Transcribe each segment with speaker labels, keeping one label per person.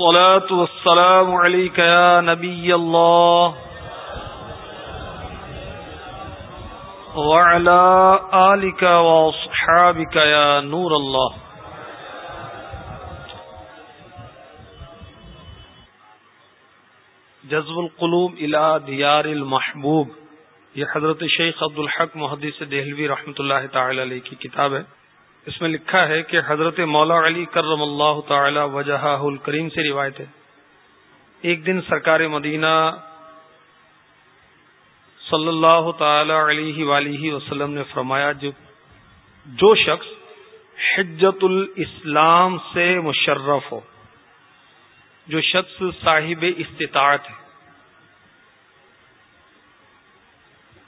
Speaker 1: الصلاة والسلام عليك يا نبي الله. وعلى آلك وأصحابك يا نور الله. جذب القلوب الى دیار المحبوب. یہ حضرت شیخ عبد الحق محدث دہلوی رحمۃ اللہ تعالی علیہ کی کتاب ہے۔ اس میں لکھا ہے کہ حضرت مولا علی کرم اللہ تعالی وجہ الکریم سے روایت ہے۔ ایک دن سرکار مدینہ صلی اللہ تعالی علیہ ولیہ وسلم نے فرمایا، جو جو شخص حجت الاسلام سے مشرف ہو، جو شخص صاحب استطاعت ہے،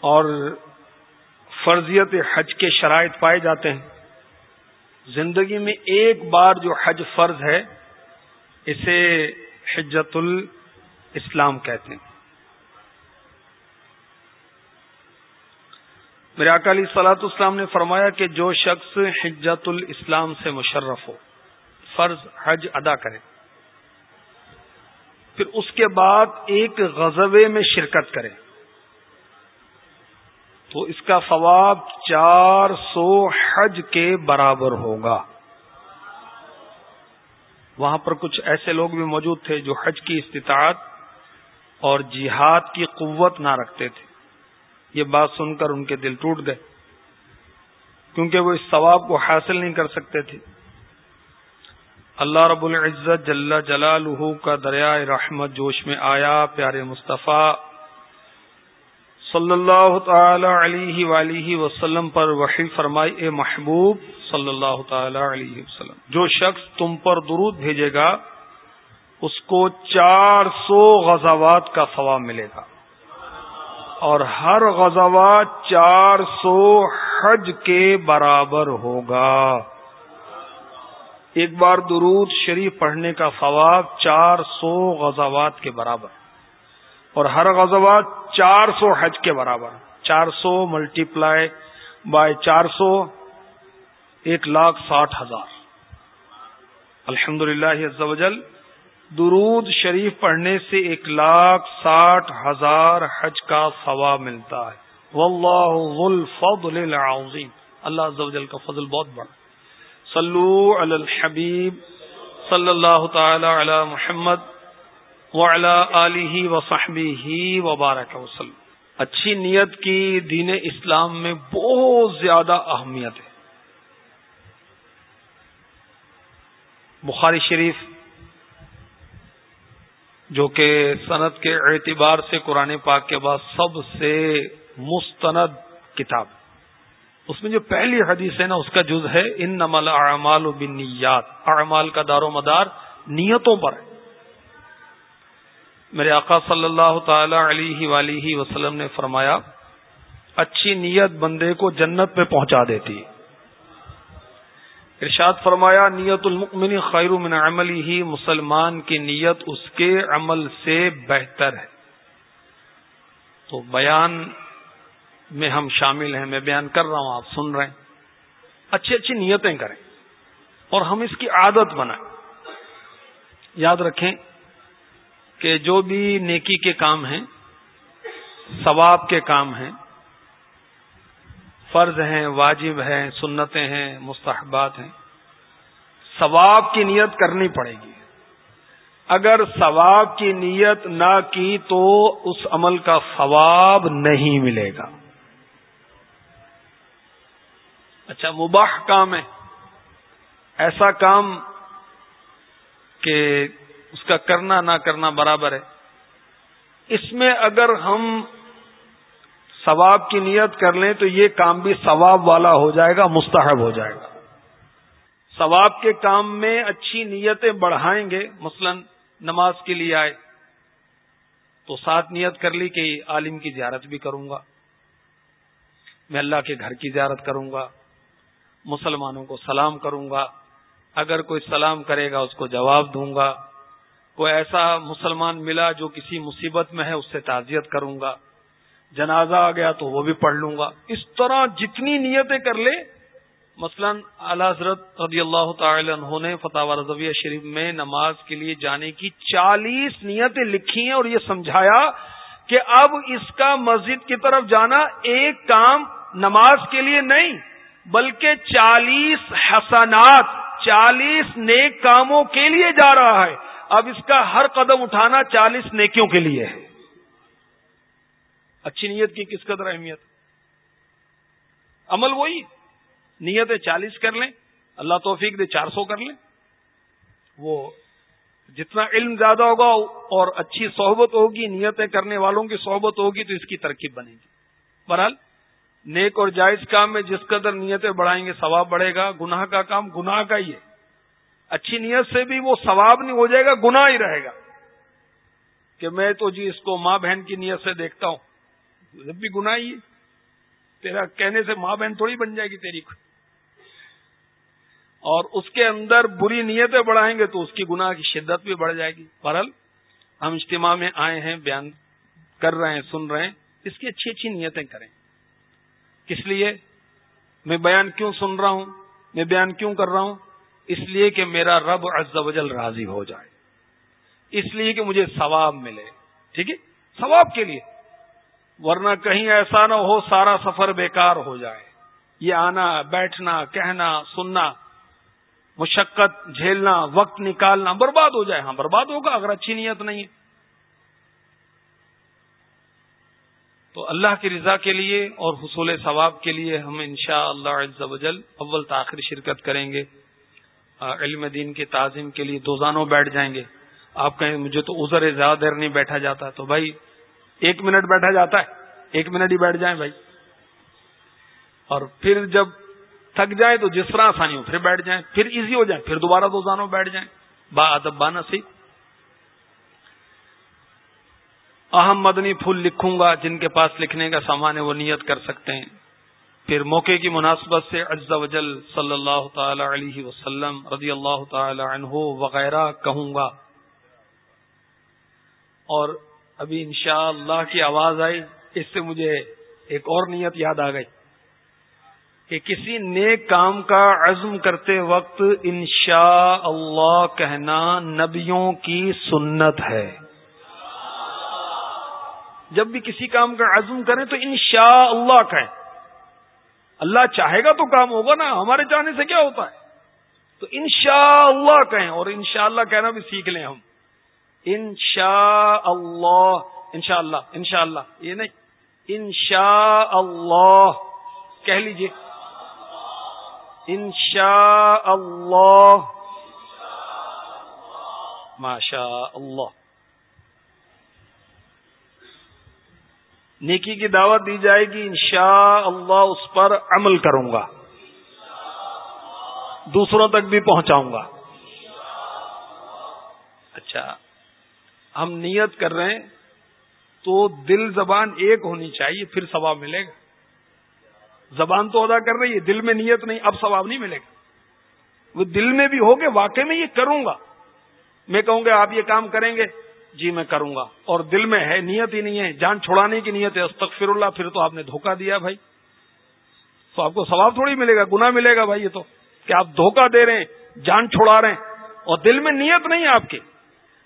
Speaker 1: اور فرضیت حج کے شرائط پائے جاتے ہیں زندگی میں ایک بار جو حج فرض ہے، اسے حجت الاسلام کہتے ہیں۔ میرے اکالی سلاط اسلام نے فرمایا کہ جو شخص حجت الاسلام سے مشرف ہو، فرض حج ادا کرے۔ پھر اس کے بعد ایک غزبے میں شرکت کرے۔ تو اس کا ثواب چار سو حج کے برابر ہوگا۔ وہاں پر کچھ ایسے لوگ بھی موجود تھے جو حج کی استطاعت اور جہاد کی قوت نہ رکھتے تھے۔ یہ بات سن کر ان کے دل ٹوٹ گئے، کیونکہ وہ اس ثواب کو حاصل نہیں کر سکتے تھے۔ اللہ رب العزت جل جلال کا دریائے رحمت جوش میں آیا، پیارے مصطفیٰ صلی اللہ تعالی علیہ ولیہ وسلم پر وحی فرمائی، اے محبوب صلی اللہ تعالی علیہ وسلم، جو شخص تم پر درود بھیجے گا، اس کو چار سو غزوات کا ثواب ملے گا۔ اور ہر غزوات چار سو حج کے برابر ہوگا۔ ایک بار درود شریف پڑھنے کا ثواب چار سو غزوات کے برابر۔ اور ہر غزوات چار سو حج کے برابر، چار سو ملٹی پلائی بائی چار سو ایک لاکھ ساٹھ ہزار۔ الحمد للہ درود شریف پڑھنے سے ایک لاکھ ساٹھ ہزار حج کا ثواب ملتا ہے۔ واللہ الفضل العظیم۔ اللہ کا فضل بہت بڑا۔ صلو علی الحبیب، صلی اللہ تعالی علی محمد علی و وبارک وسلم۔ اچھی نیت کی دین اسلام میں بہت زیادہ اہمیت ہے۔ بخاری شریف، جو کہ صنعت کے اعتبار سے قرآن پاک کے بعد سب سے مستند کتاب۔ اس میں جو پہلی حدیث ہے نا، اس کا جز ہے ان نمل اعمال و بنیات اعمال کا دار و مدار نیتوں پر ہے۔ میرے آقا صلی اللہ تعالی علیہ ولیہ وسلم نے فرمایا، اچھی نیت بندے کو جنت میں پہنچا دیتی۔ ارشاد فرمایا، نیت المکمن خیر من عمل ہی مسلمان کی نیت اس کے عمل سے بہتر ہے۔ تو بیان میں ہم شامل ہیں، میں بیان کر رہا ہوں، آپ سن رہے ہیں۔ اچھی اچھی نیتیں کریں اور ہم اس کی عادت بنائیں۔ یاد رکھیں کہ جو بھی نیکی کے کام ہیں، ثواب کے کام ہیں، فرض ہیں، واجب ہیں، سنتیں ہیں، مستحبات ہیں، ثواب کی نیت کرنی پڑے گی۔ اگر ثواب کی نیت نہ کی تو اس عمل کا ثواب نہیں ملے گا۔ اچھا مباح کام ہے۔ ایسا کام کہ اس کا کرنا نہ کرنا برابر ہے۔ اس میں اگر ہم ثواب کی نیت کر لیں تو یہ کام بھی ثواب والا ہو جائے گا، مستحب ہو جائے گا۔ ثواب کے کام میں اچھی نیتیں بڑھائیں گے، مثلا نماز کے لیے آئے تو ساتھ نیت کر لی کہ عالم کی زیارت بھی کروں گا، میں اللہ کے گھر کی زیارت کروں گا، مسلمانوں کو سلام کروں گا۔ اگر کوئی سلام کرے گا، اس کو جواب دوں گا۔ کوئی ایسا مسلمان ملا جو کسی مصیبت میں ہے اس سے تعزیت کروں گا۔ جنازہ آ گیا تو وہ بھی پڑھ لوں گا۔ اس طرح جتنی نیتیں کر لے، مثلا اعلی حضرت رضی اللہ تعالی عنہ نے فتح رضویہ شریف میں نماز کے لیے جانے کی چالیس نیتیں لکھی ہیں اور یہ سمجھایا کہ اب اس کا مسجد کی طرف جانا ایک کام نماز کے لیے نہیں، بلکہ چالیس حسنات، چالیس نیک کاموں کے لیے جا رہا ہے۔ اب اس کا ہر قدم اٹھانا چالیس نیکیوں کے لیے ہے۔ اچھی نیت کی کس قدر اہمیت؟ عمل وہی۔ نیتیں چالیس کر لیں، اللہ توفیق دے چار سو کر لیں۔ وہ جتنا علم زیادہ ہوگا اور اچھی صحبت ہوگی، نیتیں کرنے والوں کی صحبت ہوگی، تو اس کی ترکیب بنے گی۔ بہرحال، نیک اور جائز کام میں جس قدر نیتیں بڑھائیں گے، ثواب بڑھے گا، گناہ کا کام گناہ کا ہی ہے۔ اچھی نیت سے بھی وہ ثواب نہیں ہو جائے گا، گناہ ہی رہے گا۔ کہ میں تو جی اس کو ماں بہن کی نیت سے دیکھتا ہوں، جب بھی گناہ ہی تیرا کہنے سے ماں بہن تھوڑی بن جائے گی تیری۔ کو اور اس کے اندر بری نیتیں بڑھائیں گے تو اس کی گناہ کی شدت بھی بڑھ جائے گی۔ برحل ہم اجتماع میں آئے ہیں، بیان کر رہے ہیں، سن رہے ہیں۔ اس کی اچھی اچھی نیتیں کریں۔ کس لیے؟ میں بیان کیوں سن رہا ہوں؟ میں بیان کیوں کر رہا ہوں؟ اس لیے کہ میرا رب عز و جل راضی ہو جائے۔ اس لیے کہ مجھے ثواب ملے۔ ٹھیک ہے؟ ثواب کے لیے۔ ورنہ کہیں ایسا نہ ہو سارا سفر بیکار ہو جائے۔ یہ آنا، بیٹھنا، کہنا، سننا، مشقت، جھیلنا، وقت نکالنا برباد ہو جائے۔ ہاں برباد ہوگا اگر اچھی نیت نہیں ہے۔ تو اللہ کی رضا کے لیے اور حصول ثواب کے لیے ہم انشاء اللہ وجل اول تاخیر شرکت کریں گے۔ علم دین کے تعظیم کے لیے دوزانوں بیٹھ جائیں گے۔ آپ کہیں مجھے تو ازر زیادہ دیر نہیں بیٹھا جاتا۔ تو بھائی، ایک منٹ بیٹھا جاتا ہے۔ ایک منٹ ہی بیٹھ جائیں بھائی۔ اور پھر جب تھک جائیں تو جس طرح آسانی ہو، پھر بیٹھ جائیں۔ پھر ایزی ہو جائیں پھر دوبارہ دو زانوں بیٹھ جائیں۔ با ادب، با نصیب۔ اہم مدنی پھول لکھوں گا، جن کے پاس لکھنے کا سامان ہے، وہ نیت کر سکتے ہیں۔ پھر موقع کی مناسبت سے اجزا وجل صلی اللہ تعالی علیہ وسلم رضی اللہ تعالی عنہ وغیرہ کہوں گا۔ اور ابھی انشاءاللہ اللہ کی آواز آئی، اس سے مجھے ایک اور نیت یاد آ گئی کہ کسی نیک کام کا عزم کرتے وقت انشاء اللہ کہنا نبیوں کی سنت ہے۔ جب بھی کسی کام کا عزم کریں تو انشاء اللہ کہیں۔ اللہ چاہے گا تو کام ہوگا نا، ہمارے چاہنے سے کیا ہوتا ہے؟ تو انشاء اللہ کہیں، اور انشاء اللہ کہنا بھی سیکھ لیں ہم۔ انشاء اللہ انشاء اللہ انشاء اللہ یہ نہیں۔ انشاء اللہ کہہ لیجیے۔ انشاء اللہ ماشاء اللہ نیکی کی دعوت دی جائے گی انشاء اللہ اس پر عمل کروں گا۔ دوسروں تک بھی پہنچاؤں گا۔ اچھا ہم نیت کر رہے ہیں تو دل زبان ایک ہونی چاہیے، پھر ثواب ملے گا۔ زبان تو ادا کر رہی ہے، دل میں نیت نہیں، اب ثواب نہیں ملے گا۔ وہ دل میں بھی ہوگے واقع میں یہ کروں گا۔ میں کہوں گا، آپ یہ کام کریں گے۔ جی میں کروں گا۔ اور دل میں ہے، نیت ہی نہیں ہے۔ جان چھوڑانے کی نیت ہے۔ استغفر اللہ، پھر تو آپ نے دھوکہ دیا بھائی۔ تو آپ کو ثواب تھوڑی ملے گا گنا ملے گا بھائی یہ تو۔ کہ آپ دھوکہ دے رہے ہیں، جان چھوڑا رہے ہیں۔ اور دل میں نیت نہیں ہے آپ کی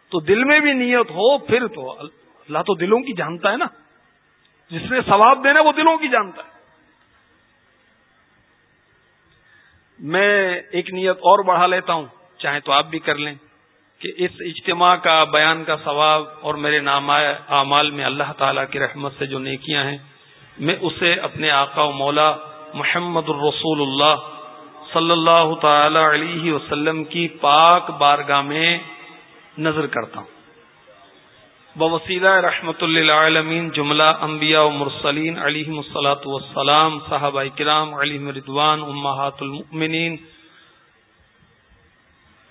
Speaker 1: تو دل میں بھی نیت ہو، پھر تو اللہ تو دلوں کی جانتا ہے نا۔ جس نے ثواب دینا وہ دلوں کی جانتا ہے۔ میں ایک نیت اور بڑھا لیتا ہوں چاہے تو آپ بھی کر لیں۔ کہ اس اجتماع کا بیان کا ثواب اور میرے نام اعمال میں اللہ تعالی کی رحمت سے جو نیکیاں ہیں، میں اسے اپنے آقا و مولا محمد الرسول اللہ صلی اللہ تعالی علیہ وسلم کی پاک بارگاہ میں نظر کرتا ہوں۔ بوسیلہ رحمت اللہ عالمین جملہ انبیاء و مرسلین علیہ مسلاۃ وسلام صحابہ کرام علی مردوان امہات المؤمنین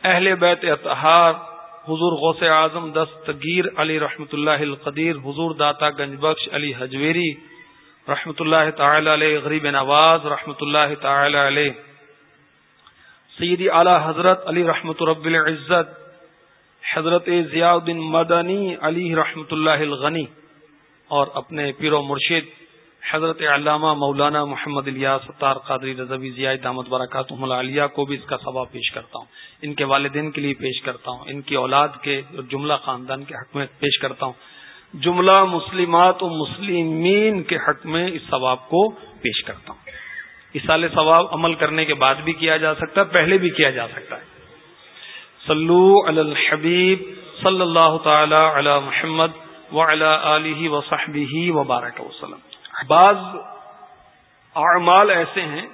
Speaker 1: اہل بیت اتحار حضور غوث اعظم دستگیر علی رحمت اللہ القدیر، حضور داتا گنج بخش علی حجویری، رحمت اللہ تعالی علیہ غریب نواز، رحمت اللہ تعالی علیہ، سیدی اعلی حضرت علی رحمت رب العزت، حضرت ضیاء الدین مدنی علی رحمت اللہ الغنی، اور اپنے پیر و مرشد حضرت علامہ مولانا محمد الیا ستار قادری رضوی ضیاء دامت برکاتہ العالیہ کو بھی اس کا ثواب پیش کرتا ہوں۔ ان کے والدین کے لیے پیش کرتا ہوں۔ ان کی اولاد کے جملہ خاندان کے حق میں پیش کرتا ہوں۔ جملہ مسلمات و مسلمین کے حق میں اس ثواب کو پیش کرتا ہوں۔ اس سال ثواب عمل کرنے کے بعد بھی کیا جا سکتا ہے، پہلے بھی کیا جا سکتا ہے۔ صلو علی الحبیب صلی اللہ تعالی علی محمد علیہ وصحبہ وبارک وسلم۔ بعض اعمال ایسے ہیں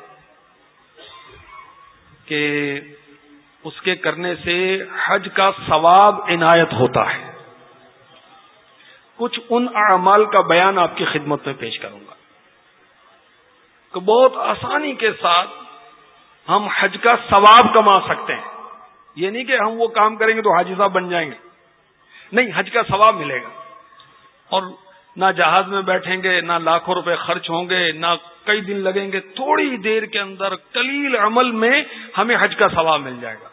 Speaker 1: کہ اس کے کرنے سے حج کا ثواب عنایت ہوتا ہے۔ کچھ ان اعمال کا بیان آپ کی خدمت میں پیش کروں گا۔ کہ بہت آسانی کے ساتھ ہم حج کا ثواب کما سکتے ہیں۔ یہ نہیں کہ ہم وہ کام کریں گے تو حاجی صاحب بن جائیں گے۔ نہیں، حج کا ثواب ملے گا۔ اور نہ جہاز میں بیٹھیں گے، نہ لاکھوں روپے خرچ ہوں گے، نہ کئی دن لگیں گے، تھوڑی دیر کے اندر کلیل عمل میں ہمیں حج کا ثواب مل جائے گا۔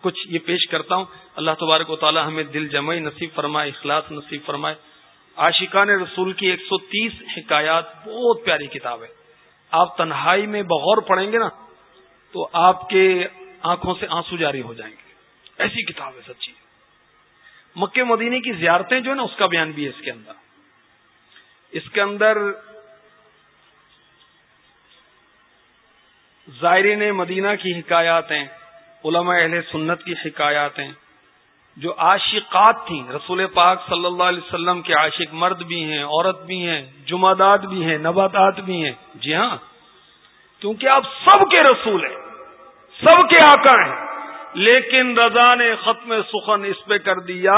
Speaker 1: کچھ یہ پیش کرتا ہوں۔ اللہ تبارک و تعالی ہمیں دل جمعی نصیب فرمائے، اخلاص نصیب فرمائے۔ عاشقان رسول کی ایک سو تیس حکایات بہت پیاری کتاب ہے۔ آپ تنہائی میں بغور پڑھیں گے نا، تو آپ کے آنکھوں سے آنسو جاری ہو جائیں گے۔ ایسی کتاب ہے سچی۔ مکہ مدینے کی زیارتیں جو ہے نا، اس کا بیان بھی ہے اس کے اندر۔ اس کے اندر زائرین مدینہ کی حکایات ہیں، علماء اہل سنت کی حکایات ہیں۔ جو عاشقات تھیں، رسول پاک صلی اللہ علیہ وسلم کے عاشق مرد بھی ہیں، عورت بھی ہیں، جمعداد بھی ہیں، نباتات بھی ہیں۔ جی ہاں۔ کیونکہ آپ سب کے رسول ہیں، سب کے آقا ہیں۔ لیکن رضا نے ختم سخن اس پہ کر دیا،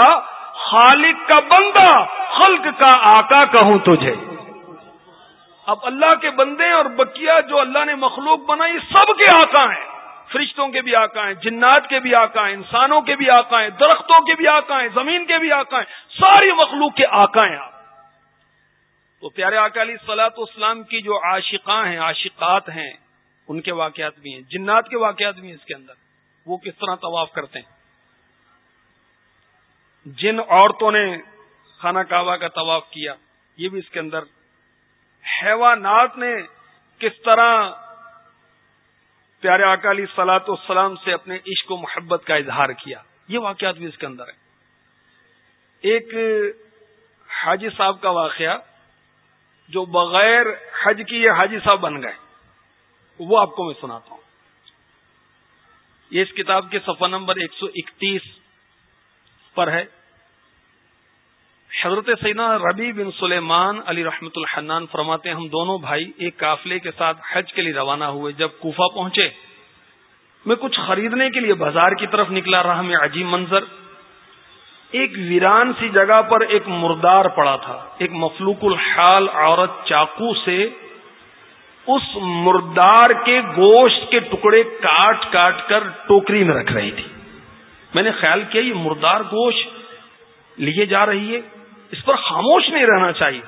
Speaker 1: خالق کا بندہ، خلق کا آقا کہوں تجھے۔ اب اللہ کے بندے اور بکیا جو اللہ نے مخلوق بنائی، سب کے آقا ہیں۔ فرشتوں کے بھی آقا ہیں، جنات کے بھی آقا ہیں، انسانوں کے بھی آقا ہیں، درختوں کے بھی آقا ہیں، زمین کے بھی آقا ہیں، ساری مخلوق کے آقا ہیں آپ۔ تو پیارے آقا علی سلاۃ اسلام کی جو عاشقاں ہیں، عاشقات ہیں، ان کے واقعات بھی ہیں، جنات کے واقعات بھی ہیں اس کے اندر۔ وہ کس طرح طواف کرتے ہیں؟ جن عورتوں نے خانہ کعبہ کا طواف کیا، یہ بھی اس کے اندر حیوانات نے کس طرح پیارے اکالی سلاط السلام سے اپنے عشق و محبت کا اظہار کیا۔ یہ واقعات بھی اس کے اندر ہے ایک حاجی صاحب کا واقعہ، جو بغیر حج کی یہ حاجی صاحب بن گئے، وہ آپ کو میں سناتا ہوں۔ یہ اس کتاب کے صفحہ نمبر ایک سو اکتیس پر ہے۔ حضرت سینا ربی بن سلیمان علی رحمت الحنان فرماتے ہیں، ہم دونوں بھائی ایک قافلے کے ساتھ حج کے لیے روانہ ہوئے۔ جب کوفہ پہنچے، میں کچھ خریدنے کے لیے بازار کی طرف نکلا رہا میں عجیب منظر۔ ایک ویران سی جگہ پر ایک مردار پڑا تھا۔ ایک مفلوق الحال عورت چاقو سے اس مردار کے گوشت کے ٹکڑے کاٹ کاٹ کر ٹوکری میں رکھ رہی تھی۔ میں نے خیال کیا، یہ مردار گوشت لیے جا رہی ہے، اس پر خاموش نہیں رہنا چاہیے۔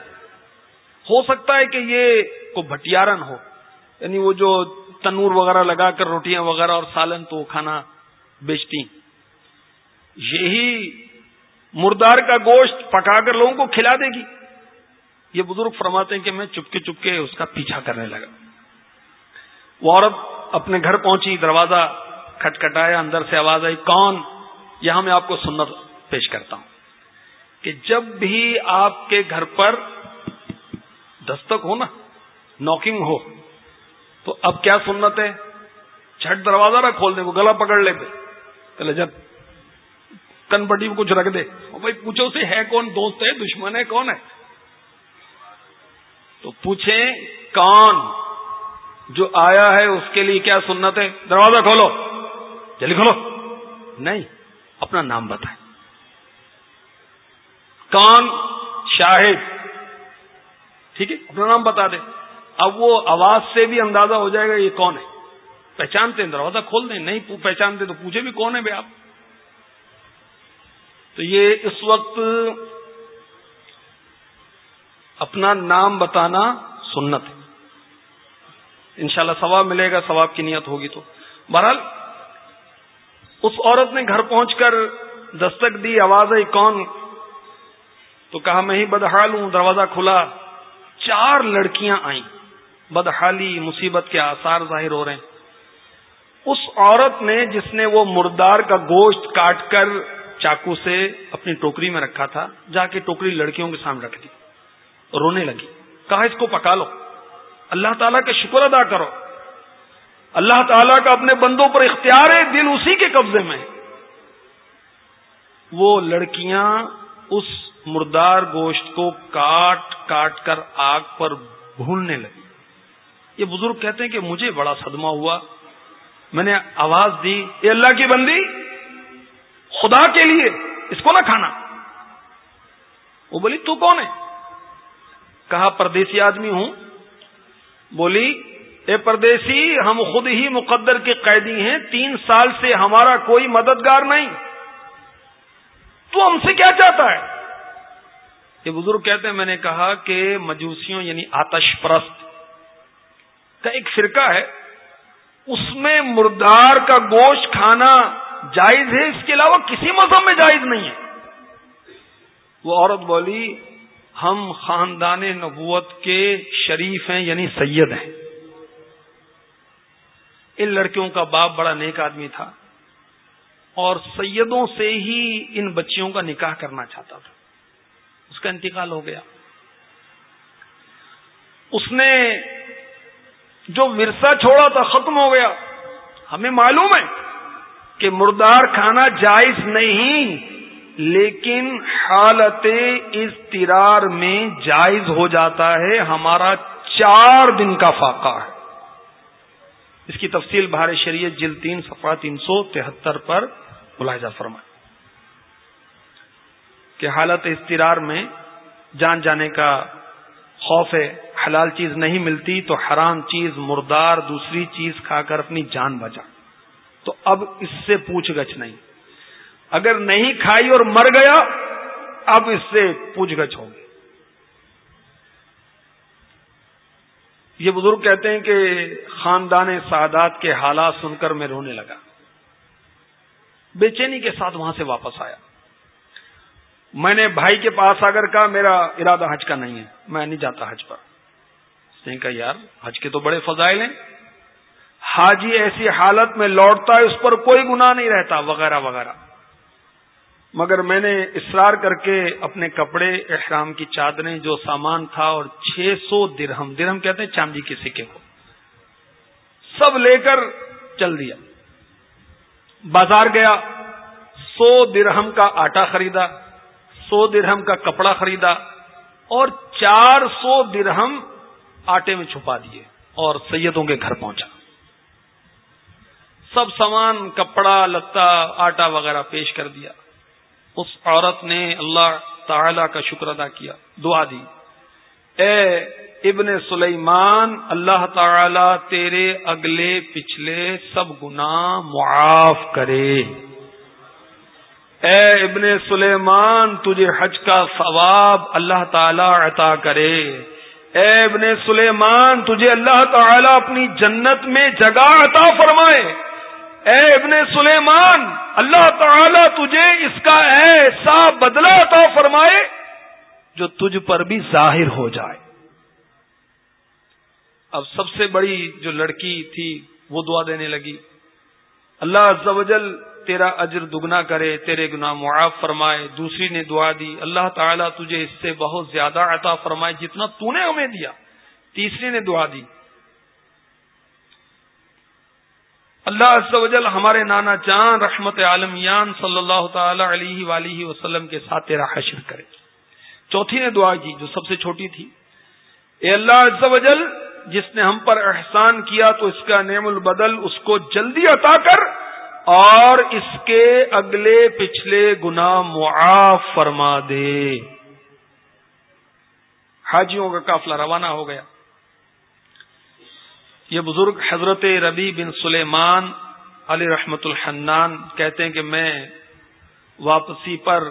Speaker 1: ہو سکتا ہے کہ یہ کو بھٹیارن ہو یعنی وہ جو تنور وغیرہ لگا کر، روٹیاں وغیرہ اور سالن تو کھانا بیچتی۔ یہی مردار کا گوشت پکا کر لوگوں کو کھلا دے گی۔ یہ بزرگ فرماتے ہیں کہ میں چپکے چپکے اس کا پیچھا کرنے لگا۔ وہ عورت اپنے گھر پہنچی، دروازہ کھٹکھٹایا، اندر سے آواز آئی، کون؟ یہاں میں آپ کو سنت پیش کرتا ہوں کہ جب بھی آپ کے گھر پر دستک ہو نا نوکنگ ہو، تو اب کیا سنت ہے؟ چھٹ دروازہ نہ کھول دیں وہ گلا پکڑ لیتے چلے جب کن پٹی میں کچھ رکھ دے؟ بھائی پوچھو سے ہے کون؟ دوست ہے، دشمن ہے، کون ہے؟ تو پوچھیں کون جو آیا ہے اس کے لیے کیا سنت ہے دروازہ کھولو۔ جلدی کھولو۔ نہیں، اپنا نام بتائیں۔ کون؟ شاہد۔ ٹھیک ہے، اپنا نام بتا دے اب وہ آواز سے بھی اندازہ ہو جائے گا یہ کون ہے۔ پہچانتے ہیں، دروازہ کھول دیں۔ نہیں پہچانتے تو پوچھے بھی کون ہے بھائی آپ۔ تو یہ اس وقت اپنا نام بتانا سنت ہے۔ انشاءاللہ ثواب ملے گا، ثواب کی نیت ہوگی تو۔ بہرحال، اس عورت نے گھر پہنچ کر دستک دی، آواز آئی، کون؟ تو کہا، میں ہی بدحال ہوں۔ دروازہ کھلا۔ چار لڑکیاں آئیں۔ بدحالی، مصیبت کے آثار ظاہر ہو رہے ہیں۔ اس عورت نے جس نے وہ مردار کا گوشت کاٹ کر چاقو سے اپنی ٹوکری میں رکھا تھا، جا کے ٹوکری لڑکیوں کے سامنے رکھ دی۔ رونے لگی۔ کہا، اس کو پکا لو۔ اللہ تعالیٰ کا شکر ادا کرو۔ اللہ تعالیٰ کا اپنے بندوں پر اختیار ہے، دل اسی کے قبضے میں وہ لڑکیاں اس مردار گوشت کو کاٹ کاٹ کر آگ پر بھوننے لگی۔ یہ بزرگ کہتے ہیں کہ مجھے بڑا صدمہ ہوا۔ میں نے آواز دی، اے اللہ کی بندی، خدا کے لیے اس کو نہ کھانا۔ وہ بولی، تو کون ہے؟ کہا پردیسی آدمی ہوں؟ بولی، اے پردیسی، ہم خود ہی مقدر کے قیدی ہیں، تین سال سے ہمارا کوئی مددگار نہیں۔ تو ہم سے کیا چاہتا ہے؟ یہ بزرگ کہتے ہیں، میں نے کہا کہ مجوسیوں یعنی آتش پرست کا ایک فرقہ ہے۔ اس میں مردار کا گوشت کھانا جائز ہے، اس کے علاوہ کسی مذہب میں جائز نہیں ہے۔ وہ عورت بولی ہم خاندان نبوت کے شریف ہیں یعنی سید ہیں۔ ان لڑکیوں کا باپ بڑا نیک آدمی تھا اور سیدوں سے ہی ان بچیوں کا نکاح کرنا چاہتا تھا۔ اس کا انتقال ہو گیا۔ اس نے جو ورثہ چھوڑا تھا، ختم ہو گیا۔ ہمیں معلوم ہے کہ مردار کھانا جائز نہیں۔ لیکن حالت اضطرار میں جائز ہو جاتا ہے، ہمارا چار دن کا فاقہ ہے۔ اس کی تفصیل بھار شریعت جل تین سفا تین سو تہتر پر ملاحظہ فرمائے۔ کہ حالت اضطرار میں جان جانے کا خوف ہے، حلال چیز نہیں ملتی تو حرام چیز، مردار، دوسری چیز کھا کر اپنی جان بچا۔ تو اب اس سے پوچھ گچھ نہیں۔ اگر نہیں کھائی اور مر گیا، اب اس سے پوچھ گچھ ہوگی یہ بزرگ کہتے ہیں کہ خاندان سعادات کے حالات سن کر میں رونے لگا۔ بے چینی کے ساتھ وہاں سے واپس آیا۔ میں نے بھائی کے پاس آ کر کہا، میرا ارادہ حج کا نہیں ہے، میں نہیں جاتا حج پر۔ اس نے کہا، یار، حج کے تو بڑے فضائل ہیں۔ حاجی ایسی حالت میں لوٹتا ہے، اس پر کوئی گناہ نہیں رہتا، وغیرہ وغیرہ۔ مگر میں نے اصرار کر کے اپنے کپڑے، احرام کی چادریں، جو سامان تھا اور چھ سو درہم درہم کہتے ہیں چاندی کے سکے کو، سب لے کر چل دیا۔ بازار گیا، سو درہم کا آٹا خریدا، سو درہم کا کپڑا خریدا اور چار سو درہم آٹے میں چھپا دیے اور سیدوں کے گھر پہنچا۔ سب سامان، کپڑا لتا آٹا وغیرہ پیش کر دیا۔ اس عورت نے اللہ تعالی کا شکر ادا کیا، دعا دی۔ اے ابن سلیمان، اللہ تعالی تیرے اگلے پچھلے سب گناہ معاف کرے۔ اے ابن سلیمان، تجھے حج کا ثواب اللہ تعالی عطا کرے۔ اے ابن سلیمان، تجھے اللہ تعالی اپنی جنت میں جگہ عطا فرمائے۔ اے ابن سلیمان، اللہ تعالی تجھے اس کا ایسا بدلہ عطا فرمائے جو تجھ پر بھی ظاہر ہو جائے۔ اب سب سے بڑی جو لڑکی تھی، وہ دعا دینے لگی۔ اللہ عز و جل تیرا اجر دگنا کرے، تیرے گناہ معاف فرمائے۔ دوسری نے دعا دی، اللہ تعالیٰ تجھے اس سے بہت زیادہ عطا فرمائے جتنا تو نے ہمیں دیا۔ تیسری نے دعا دی۔ اللہ عز و جل ہمارے نانا جان رحمت عالمیان صلی اللہ تعالی علیہ ولیہ وسلم کے ساتھ تیرا حشر کرے۔ چوتھی نے دعا کی جو سب سے چھوٹی تھی۔ اے اللہ عز و جل، جس نے ہم پر احسان کیا تو اس کا نعم البدل اس کو جلدی عطا کر اور اس کے اگلے پچھلے گنا معاف فرما دے۔ حاجیوں کا قافلہ روانہ ہو گیا۔ یہ بزرگ حضرت ربی بن سلیمان علی رحمت الحنان کہتے ہیں کہ میں واپسی پر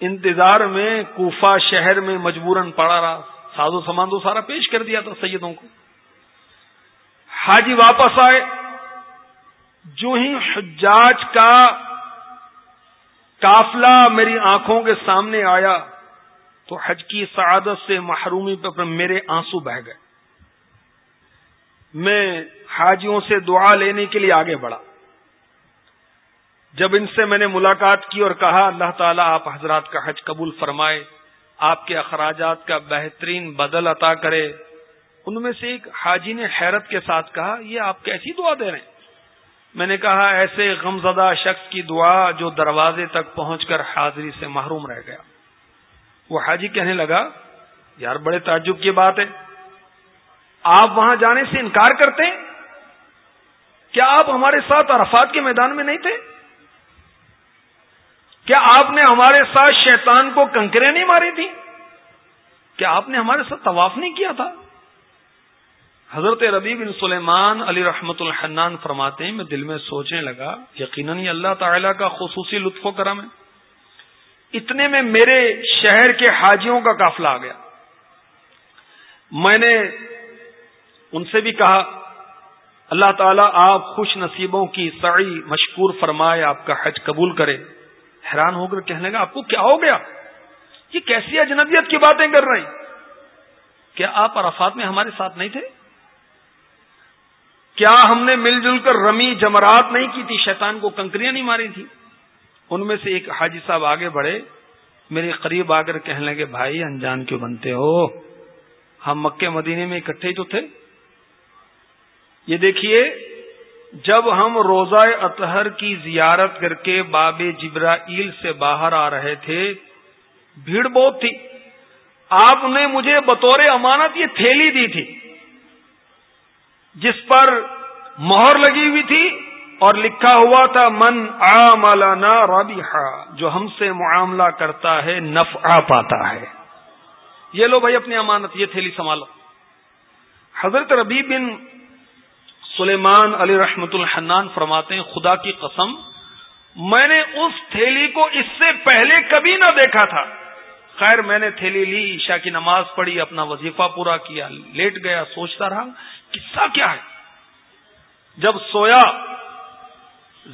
Speaker 1: انتظار میں کوفہ شہر میں مجبوراً پڑا رہا ساز و سامان تو سارا پیش کر دیا تھا سیدوں کو۔ حاجی واپس آئے، جو ہی حجاج کا کافلا میری آنکھوں کے سامنے آیا تو حج کی سعادت سے محرومی پر میرے آنسو بہ گئے۔ میں حاجیوں سے دعا لینے کے لیے آگے بڑھا۔ جب ان سے میں نے ملاقات کی اور کہا، اللہ تعالیٰ آپ حضرات کا حج قبول فرمائے، آپ کے اخراجات کا بہترین بدل عطا کرے۔ ان میں سے ایک حاجی نے حیرت کے ساتھ کہا، یہ آپ کیسی دعا دے رہے ہیں؟ میں نے کہا، ایسے غمزدہ شخص کی دعا جو دروازے تک پہنچ کر حاضری سے محروم رہ گیا۔ وہ حاجی کہنے لگا، یار بڑے تعجب کی بات ہے۔ آپ وہاں جانے سے انکار کرتے ہیں؟ کیا آپ ہمارے ساتھ عرفات کے میدان میں نہیں تھے؟ کیا آپ نے ہمارے ساتھ شیطان کو کنکریں نہیں ماری تھی کیا آپ نے ہمارے ساتھ طواف نہیں کیا تھا؟ حضرت ربی بن سلیمان علی رحمت الحنان فرماتے ہیں، میں دل میں سوچنے لگا، یقیناً یہ اللہ تعالی کا خصوصی لطف و کرم ہے۔ اتنے میں میرے شہر کے حاجیوں کا قافلہ آ گیا۔ میں نے ان سے بھی کہا، اللہ تعالیٰ آپ خوش نصیبوں کی سعی مشکور فرمائے آپ کا حج قبول کرے۔ حیران ہو کر کہنے لگا، آپ کو کیا ہو گیا؟ یہ کیسی اجنبیت کی باتیں کر رہے کیا آپ عرفات میں ہمارے ساتھ نہیں تھے؟ کیا ہم نے مل جل کر رمی جمرات نہیں کی تھی؟ شیطان کو کنکریاں نہیں ماری تھی؟ ان میں سے ایک حاجی صاحب آگے بڑھے، میرے قریب آ کر کہنے لگے، بھائی انجان کیوں بنتے ہو؟ ہم مکے مدینے میں اکٹھے ہی تو تھے۔ یہ دیکھیے، جب ہم روزہ اطہر کی زیارت کر کے باب جبرائیل سے باہر آ رہے تھے، بھیڑ بہت تھی۔ آپ نے مجھے بطور امانت یہ تھیلی دی تھی، جس پر مہر لگی ہوئی تھی اور لکھا ہوا تھا، من آ مالانا جو ہم سے معاملہ کرتا ہے، نفع پاتا ہے۔ یہ لو بھائی اپنی امانت، یہ تھیلی سنبھالو۔ حضرت ربی بن سلیمان علی رحمت الحنان فرماتے ہیں، خدا کی قسم، میں نے اس تھیلی کو اس سے پہلے کبھی نہ دیکھا تھا۔ خیر، میں نے تھیلی لی، عشاء کی نماز پڑھی، اپنا وظیفہ پورا کیا، لیٹ گیا، سوچتا رہا، قصہ کیا ہے؟ جب سویا،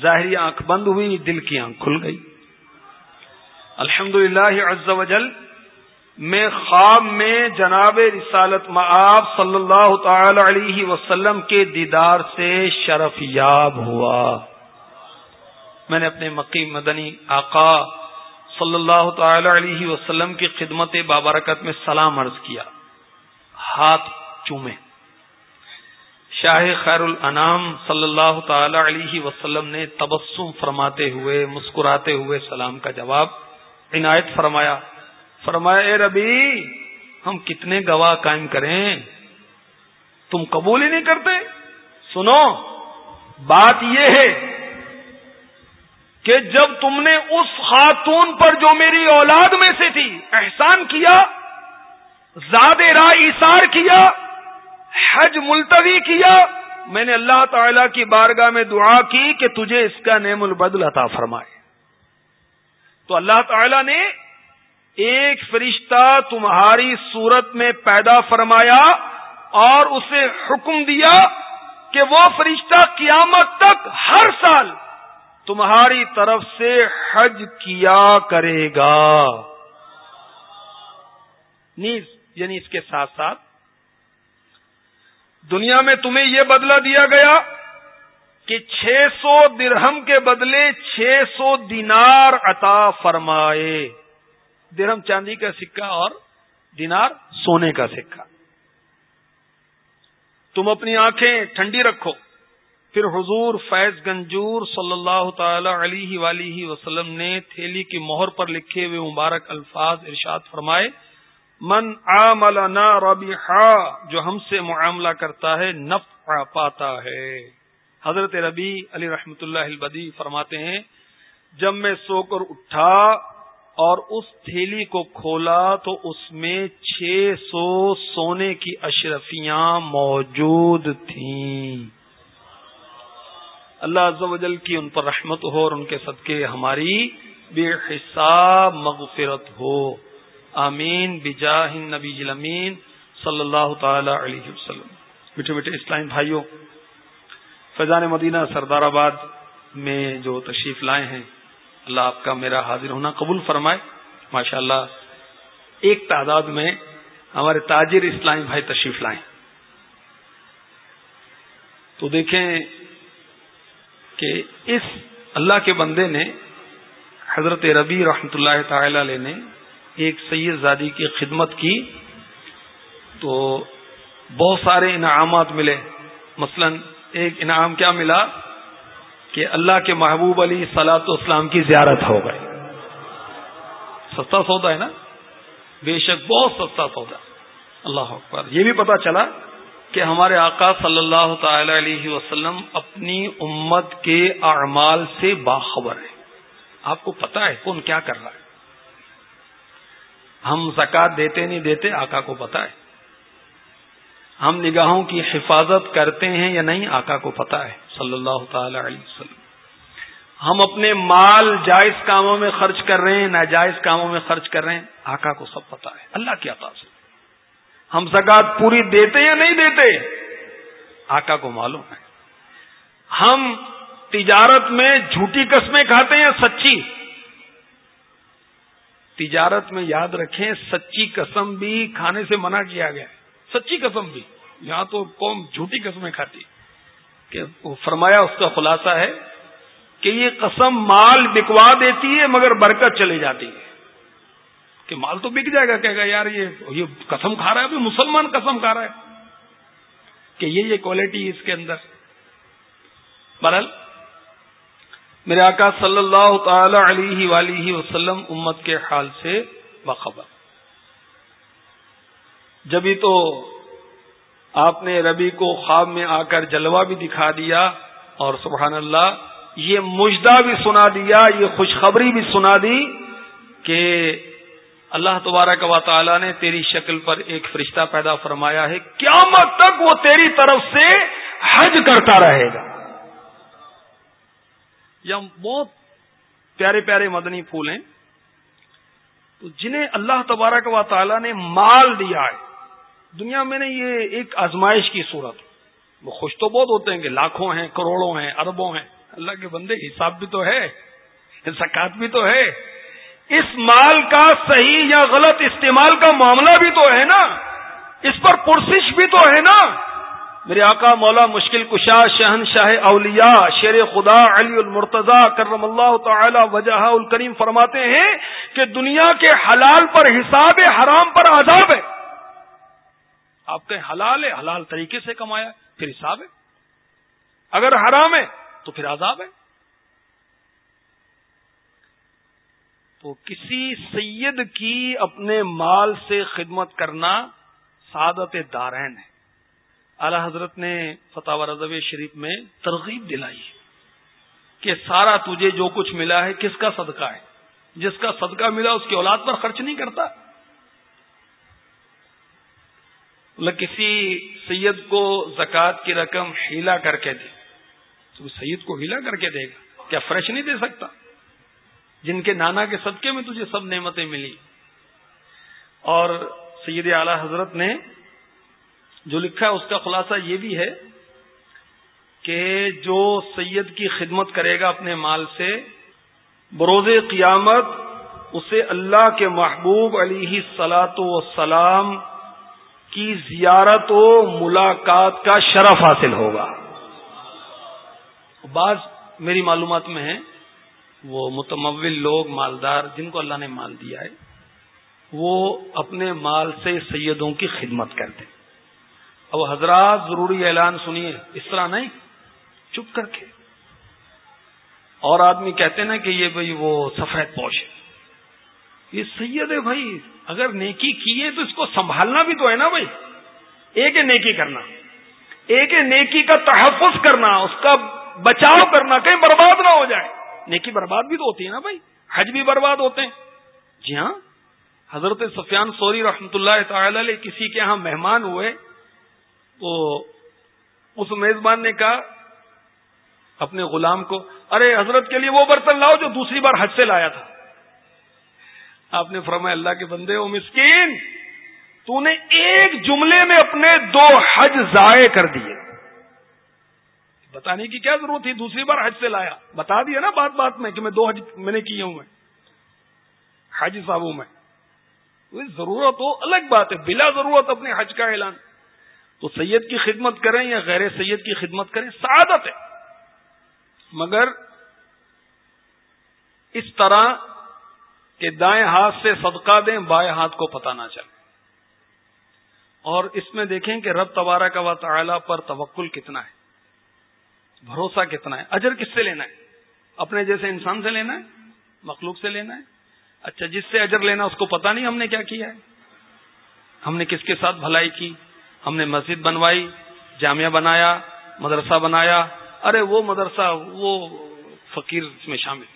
Speaker 1: ظاہری آنکھ بند ہوئی، دل کی آنکھ کھل گئی۔ الحمد للہ میں خواب میں جناب رسالت معاب صلی اللہ تعالی علیہ وسلم کے دیدار سے شرف یاب ہوا۔ میں نے اپنے مکی مدنی آقا صلی اللہ تعالی علیہ وسلم کی خدمت بابرکت میں سلام عرض کیا۔ ہاتھ چومے۔ شاہ خیر الانام صلی اللہ تعالی علیہ وسلم نے تبسم فرماتے ہوئے، مسکراتے ہوئے سلام کا جواب عنایت فرمایا۔ فرمایا، اے ربی، ہم کتنے گواہ قائم کریں؟ تم قبول ہی نہیں کرتے؟ سنو، بات یہ ہے کہ جب تم نے اس خاتون پر جو میری اولاد میں سے تھی احسان کیا، زاد راہ اشار کیا، حج ملتوی کیا، میں نے اللہ تعالی کی بارگاہ میں دعا کی کہ تجھے اس کا نعم البدل عطا فرمائے۔ تو اللہ تعالی نے ایک فرشتہ تمہاری صورت میں پیدا فرمایا اور اسے حکم دیا کہ وہ فرشتہ قیامت تک ہر سال تمہاری طرف سے حج کیا کرے گا۔ نیز یعنی اس کے ساتھ ساتھ دنیا میں تمہیں یہ بدلہ دیا گیا کہ چھ سو درہم کے بدلے چھ سو دینار عطا فرمائے۔ درہم چاندی کا سکہ اور دینار سونے کا سکہ۔ تم اپنی آنکھیں ٹھنڈی رکھو۔ پھر حضور فیض گنجور صلی اللہ تعالی علیہ ولی وسلم نے تھیلی کی مہر پر لکھے ہوئے مبارک الفاظ ارشاد فرمائے، من عاملنا ربیحا جو ہم سے معاملہ کرتا ہے، نفع پاتا ہے۔ حضرت ربی علی رحمت اللہ البدی فرماتے ہیں، جب میں سو کر اٹھا اور اس تھیلی کو کھولا تو اس میں چھ سو سونے کی اشرفیاں موجود تھیں۔ اللہ عز و جل کی ان پر رحمت ہو اور ان کے صدقے ہماری بے حساب مغفرت ہو۔ آمین۔ بجاہ نبی امین صلی اللہ تعالی علیہ وسلم۔ میٹھے میٹھے اسلام بھائیوں، فیضان مدینہ سردار آباد میں جو تشریف لائے ہیں اللہ آپ کا میرا حاضر ہونا قبول فرمائے۔ ماشاء اللہ ایک تعداد میں ہمارے تاجر اسلامی بھائی تشریف لائیں۔ تو دیکھیں کہ اس اللہ کے بندے نے، حضرت ربی رحمت اللہ تعالی علیہ نے ایک سید زادی کی خدمت کی۔ تو بہت سارے انعامات ملے۔ مثلا ایک انعام کیا ملا؟ کہ اللہ کے محبوب علی سلاط اسلام کی زیارت ہو گئے سستا سودا ہے نا؟ بے شک بہت سستا سودا۔ اللہ اکبر۔ یہ بھی پتا چلا کہ ہمارے آقا صلی اللہ تعالی علیہ وسلم اپنی امت کے اعمال سے باخبر ہے آپ کو پتا ہے کون کیا کر رہا ہے۔ ہم زکات دیتے نہیں دیتے، آقا کو پتا ہے۔ ہم نگاہوں کی حفاظت کرتے ہیں یا نہیں آقا کو پتا ہے، صلی اللہ تعالی علیہ وسلم۔ ہم اپنے مال جائز کاموں میں خرچ کر رہے ہیں، ناجائز کاموں میں خرچ کر رہے ہیں، آقا کو سب پتا ہے۔ اللہ کی عطا سے۔ ہم زکات پوری دیتے یا نہیں دیتے، آقا کو معلوم ہے۔ ہم تجارت میں جھوٹی قسمیں کھاتے ہیں یا سچی۔ تجارت میں یاد رکھیں، سچی قسم بھی کھانے سے منع کیا گیا۔ ہے سچی قسم بھی۔ یہاں تو قوم جھوٹی قسمیں کھاتی۔ کہ فرمایا اس کا خلاصہ ہے کہ یہ قسم مال بکوا دیتی ہے مگر برکت چلی جاتی ہے۔ کہ مال تو بک جائے گا، کہے گا، یار یہ قسم کھا رہا ہے مسلمان قسم کھا رہا ہے۔ کہ یہ یہ کوالٹی اس کے اندر۔ برل میرے آقا صلی اللہ تعالی علیہ ولیہ وسلم امت کے حال سے باخبر۔ جبھی تو آپ نے ربی کو خواب میں آ کر جلوہ بھی دکھا دیا اور سبحان اللہ، یہ مجدہ بھی سنا دیا، یہ خوشخبری بھی سنا دی کہ اللہ تبارک و تعالی نے تیری شکل پر ایک فرشتہ پیدا فرمایا ہے۔ قیامت تک وہ تیری طرف سے حج کرتا رہے گا۔ یہ بہت پیارے پیارے مدنی پھول ہیں۔ تو جنہیں اللہ تبارک و تعالی نے مال دیا ہے دنیا میں نے یہ ایک آزمائش کی صورت۔ وہ خوش تو بہت ہوتے ہیں کہ لاکھوں ہیں، کروڑوں ہیں، اربوں ہیں۔ اللہ کے بندے حساب بھی تو ہے زکات بھی تو ہے۔ اس مال کا صحیح یا غلط استعمال کا معاملہ بھی تو ہے نا۔ اس پر پرسش بھی تو ہے نا۔ میرے آقا مولا مشکل کشا شہن شاہ اولیاء شیر خدا علی المرتضی کرم اللہ تعالی وجہ الکریم فرماتے ہیں کہ دنیا کے حلال پر حساب حرام پر عذاب ہے۔ آپ کے حلال ہے، حلال طریقے سے کمایا پھر حساب ہے۔ اگر حرام ہے تو پھر عذاب ہے۔ تو کسی سید کی اپنے مال سے خدمت کرنا سعادت دارین ہے۔ اعلی حضرت نے فتح رضو شریف میں ترغیب دلائی کہ سارا تجھے جو کچھ ملا ہے، کس کا صدقہ ہے؟ جس کا صدقہ ملا، اس کی اولاد پر خرچ نہیں کرتا مطلب مطلب کسی سید کو زکوٰۃ کی رقم ہیلا کر کے دے۔ تو سید کو ہلا کر کے دے گا۔ کیا فریش نہیں دے سکتا؟ جن کے نانا کے صدقے میں تجھے سب نعمتیں ملی اور سید اعلی حضرت نے جو لکھا ہے، اس کا خلاصہ یہ بھی ہے کہ جو سید کی خدمت کرے گا اپنے مال سے، بروز قیامت اسے اللہ کے محبوب علی سلاط و سلام کی زیارت و ملاقات کا شرف حاصل ہوگا۔ بعض میری معلومات میں ہیں، وہ متمول لوگ، مالدار، جن کو اللہ نے مال دیا ہے، وہ اپنے مال سے سیدوں کی خدمت کرتے اب حضرات ضروری اعلان سنیے، اس طرح نہیں، چپ کر کے۔ اور آدمی کہتے نا کہ یہ بھائی وہ سفید پوش ہے۔ یہ سید ہے بھائی، اگر نیکی کی ہے تو اس کو سنبھالنا بھی تو ہے نا بھائی۔ ایک ہے نیکی کرنا، ایک ہے نیکی کا تحفظ کرنا، اس کا بچاؤ کرنا، کہیں برباد نہ ہو جائے۔ نیکی برباد بھی تو ہوتی ہے نا بھائی، حج بھی برباد ہوتے ہیں۔ جی ہاں حضرت سفیان سوری رحمتہ اللہ تعالی علیہ کسی کے یہاں مہمان ہوئے، تو اس میزبان نے کہا اپنے غلام کو، ارے حضرت کے لیے وہ برتن لاؤ جو دوسری بار حج سے لایا تھا۔ آپ نے فرمایا، اللہ کے بندے ہو مسکین، تو نے ایک جملے میں اپنے دو حج ضائع کر دیے۔ بتانے کی کیا ضرورت تھی؟ دوسری بار حج سے لایا۔ بتا دیا نا بات بات میں کہ میں دو حج میں نے کیے ہوں میں حج صاحبوں میں۔ ضرورت ہو، الگ بات ہے، بلا ضرورت اپنے حج کا اعلان۔ تو سید کی خدمت کریں یا غیر سید کی خدمت کریں، سعادت ہے۔ مگر اس طرح کہ دائیں ہاتھ سے صدقہ دیں، بائیں ہاتھ کو پتہ نہ چلے۔ اور اس میں دیکھیں کہ رب تبارہ کا و تعالی پر توکل کتنا ہے، بھروسہ کتنا ہے، اجر کس سے لینا ہے؟ اپنے جیسے انسان سے لینا ہے، مخلوق سے لینا ہے۔ اچھا جس سے اجر لینا اس کو پتا نہیں ہم نے کیا کیا ہے۔ ہم نے کس کے ساتھ بھلائی کی؟ ہم نے مسجد بنوائی، جامعہ بنایا، مدرسہ بنایا۔ ارے، وہ مدرسہ، وہ فقیر اس میں شامل۔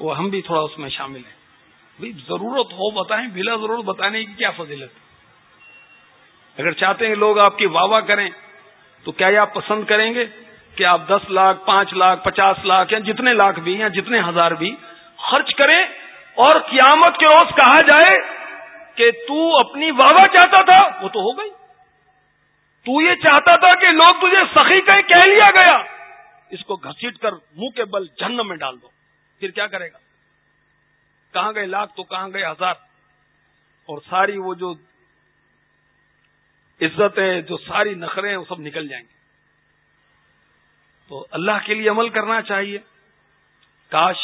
Speaker 1: وہ ہم بھی تھوڑا اس میں شامل ہیں۔ بھائی ضرورت ہو بتائیں، بلا ضرورت بتانے کی کیا فضیلت؟ اگر چاہتے ہیں لوگ آپ کی واہ واہ کریں، تو کیا یہ آپ پسند کریں گے کہ آپ دس لاکھ، پانچ لاکھ، پچاس لاکھ یا جتنے لاکھ بھی یا جتنے ہزار بھی خرچ کریں اور قیامت کے روز کہا جائے کہ تو اپنی واہ چاہتا تھا، وہ تو ہو گئی۔ تو یہ چاہتا تھا کہ لوگ تجھے سخی کہیں کہہ لیا گیا۔ اس کو گھسیٹ کر منہ کے بل جہنم میں ڈال دو۔ پھر کیا کرے گا؟ کہاں گئے لاکھ تو کہاں گئے ہزار؟ اور ساری وہ جو عزت ہے جو ساری نخرے ہیں وہ سب نکل جائیں گے۔ تو اللہ کے لیے عمل کرنا چاہیے۔ کاش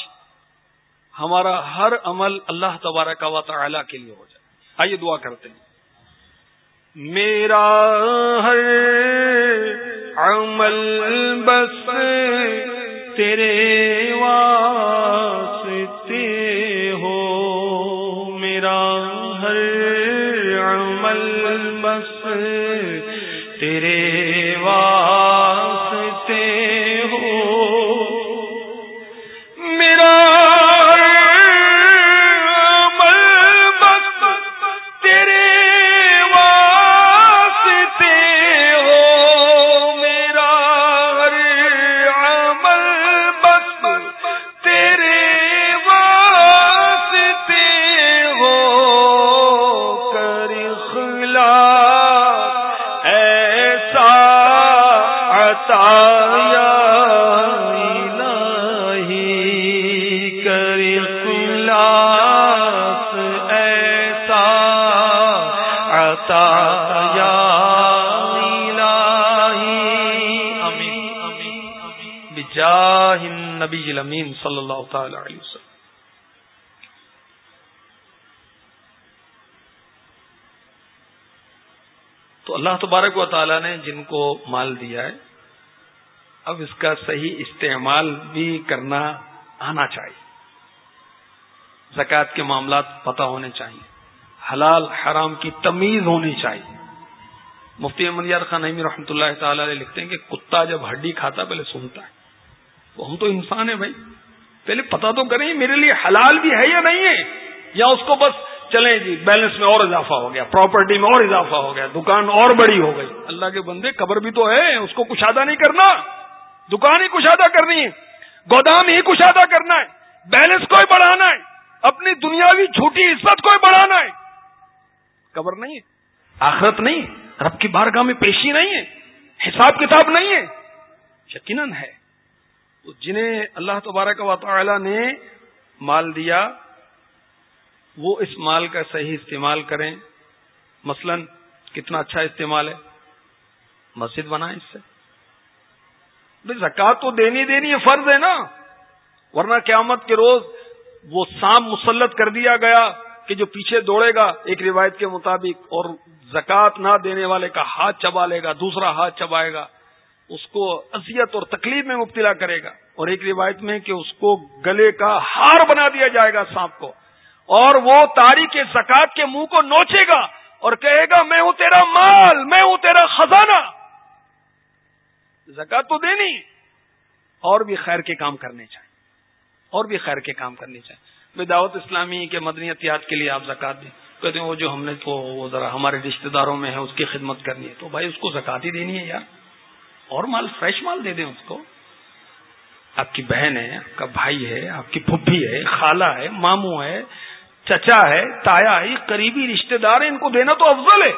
Speaker 1: ہمارا ہر عمل اللہ تبارک و تعالی کے لیے ہو جائے۔ آئیے دعا کرتے ہیں۔ میرا ہر عمل بس تیرے واسطے بس تیرے تبارک و تعالی نے جن کو مال دیا ہے، اب اس کا صحیح استعمال بھی کرنا آنا چاہیے۔ زکوٰۃ کے معاملات پتہ ہونے چاہیے۔ حلال حرام کی تمیز ہونی چاہیے۔ مفتی احمد یار خان نئی رحمۃ اللہ تعالی علیہ لکھتے ہیں کہ کتا جب ہڈی کھاتا پہلے سنتا ہے۔ ہم تو انسان ہیں بھائی۔ پہلے پتا تو کریں میرے لیے حلال بھی ہے یا نہیں ہے، یا اس کو بس چلیں جی بیلنس میں اور اضافہ ہو گیا پراپرٹی میں اور اضافہ ہو گیا، دکان اور بڑی ہو گئی۔ اللہ کے بندے، قبر بھی تو ہے، اس کو کشادہ نہیں کرنا۔ دکان ہی کشادہ کرنی ہے، گودام ہی کشادہ کرنا ہے بیلنس کو ہی بڑھانا ہے، اپنی دنیاوی جھوٹی عزت کو ہی بڑھانا ہے۔ قبر نہیں ہے، آخرت نہیں رب کی بارگاہ میں پیشی نہیں ہے، حساب کتاب نہیں ہے۔ یقیناً ہے۔ تو جنہیں اللہ تبارک و تعالی نے مال دیا وہ اس مال کا صحیح استعمال کریں۔ مثلا کتنا اچھا استعمال ہے۔ مسجد بنائیں اس سے۔ بھائی زکات تو دینی دینی ہے فرض ہے نا۔ ورنہ قیامت کے روز وہ سام مسلط کر دیا گیا کہ جو پیچھے دوڑے گا، ایک روایت کے مطابق، اور زکات نہ دینے والے کا ہاتھ چبا لے گا، دوسرا ہاتھ چبائے گا۔ اس کو اذیت اور تکلیف میں مبتلا کرے گا۔ اور ایک روایت میں کہ اس کو گلے کا ہار بنا دیا جائے گا سانپ کو۔ اور وہ تاریخ کے زکات کے منہ کو نوچے گا اور کہے گا، میں ہوں تیرا مال، میں ہوں تیرا خزانہ. زکات تو دینی، اور بھی خیر کے کام کرنے چاہیے، اور بھی خیر کے کام کرنے چاہیے۔ دعوت اسلامی کے مدنی احتیاط کے لیے آپ زکات دیں۔ کہتے ہیں، وہ جو ہم نے تو وہ ذرا ہمارے رشتہ داروں میں ہے، اس کی خدمت کرنی ہے. تو بھائی، اس کو زکات ہی دینی ہے یار۔ اور مال، فریش مال دے دیں اس کو۔ آپ کی بہن ہے، آپ کا بھائی ہے، آپ کی پھپھی ہے، خالہ ہے، ماموں ہے چچا ہے، تایا ہے قریبی رشتہ دار ہے ان کو دینا تو افضل ہے۔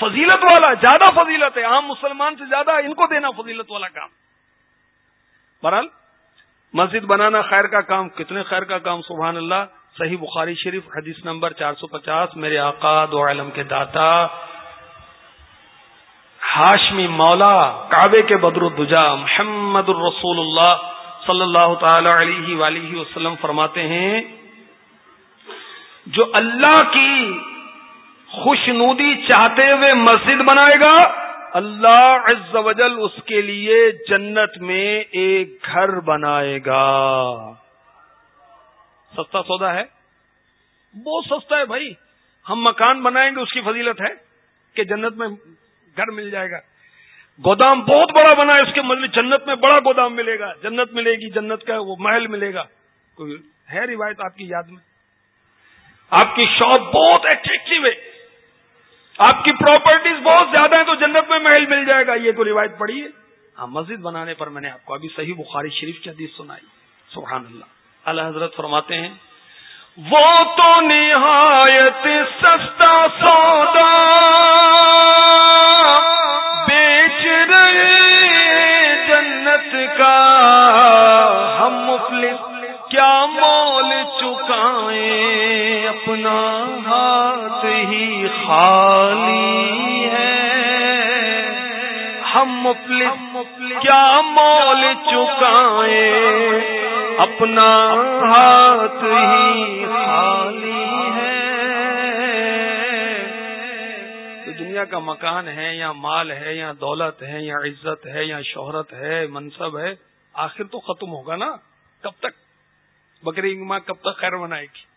Speaker 1: فضیلت والا، زیادہ فضیلت ہے۔ عام مسلمان سے زیادہ ان کو دینا فضیلت والا کام۔ برحال مسجد بنانا خیر کا کام، کتنے خیر کا کام، سبحان اللہ۔ صحیح بخاری شریف، حدیث نمبر چار سو پچاس۔ میرے آقا، دو علم کے داتا۔ ہاشمی مولا، کعبے کے بدر الدجا۔ محمد الرسول اللہ صلی اللہ تعالی علیہ ولیہ وسلم فرماتے ہیں جو اللہ کی خوش نودی چاہتے ہوئے مسجد بنائے گا، اللہ عز و جل اس کے لیے جنت میں ایک گھر بنائے گا۔ سستا سودا ہے؟ بہت سستا ہے بھائی۔ ہم مکان بنائیں گے، اس کی فضیلت ہے کہ جنت میں گھر مل جائے گا۔ گودام بہت بڑا بنا ہے، اس کے مطلب جنت میں بڑا گودام ملے گا۔ جنت ملے گی، جنت کا وہ محل ملے گا۔ کوئی ہے روایت آپ کی یاد میں؟ آپ کی شاپ بہت اٹریکٹو ہے۔ آپ کی پراپرٹیز بہت زیادہ ہیں تو جنت میں محل مل جائے گا۔ یہ کوئی روایت پڑی ہے۔ ہاں مسجد بنانے پر میں نے آپ کو ابھی صحیح بخاری شریف کی حدیث سنائی۔ سبحان اللہ۔ اللہ حضرت فرماتے ہیں، وہ تو نہایت سستا سودا بیچ رہے جنت کا۔ اپنا ہاتھ ہی خالی ہے۔ ہم مفلس کیا مول چکائیں۔ اپنا ہاتھ ہی خالی ہے۔ دنیا کا مکان ہے یا مال ہے یا دولت ہے یا عزت ہے یا شہرت ہے، منصب ہے، آخر تو ختم ہوگا نا؟ کب تک؟ بکری ماں کب تک خیر بنائے گی؟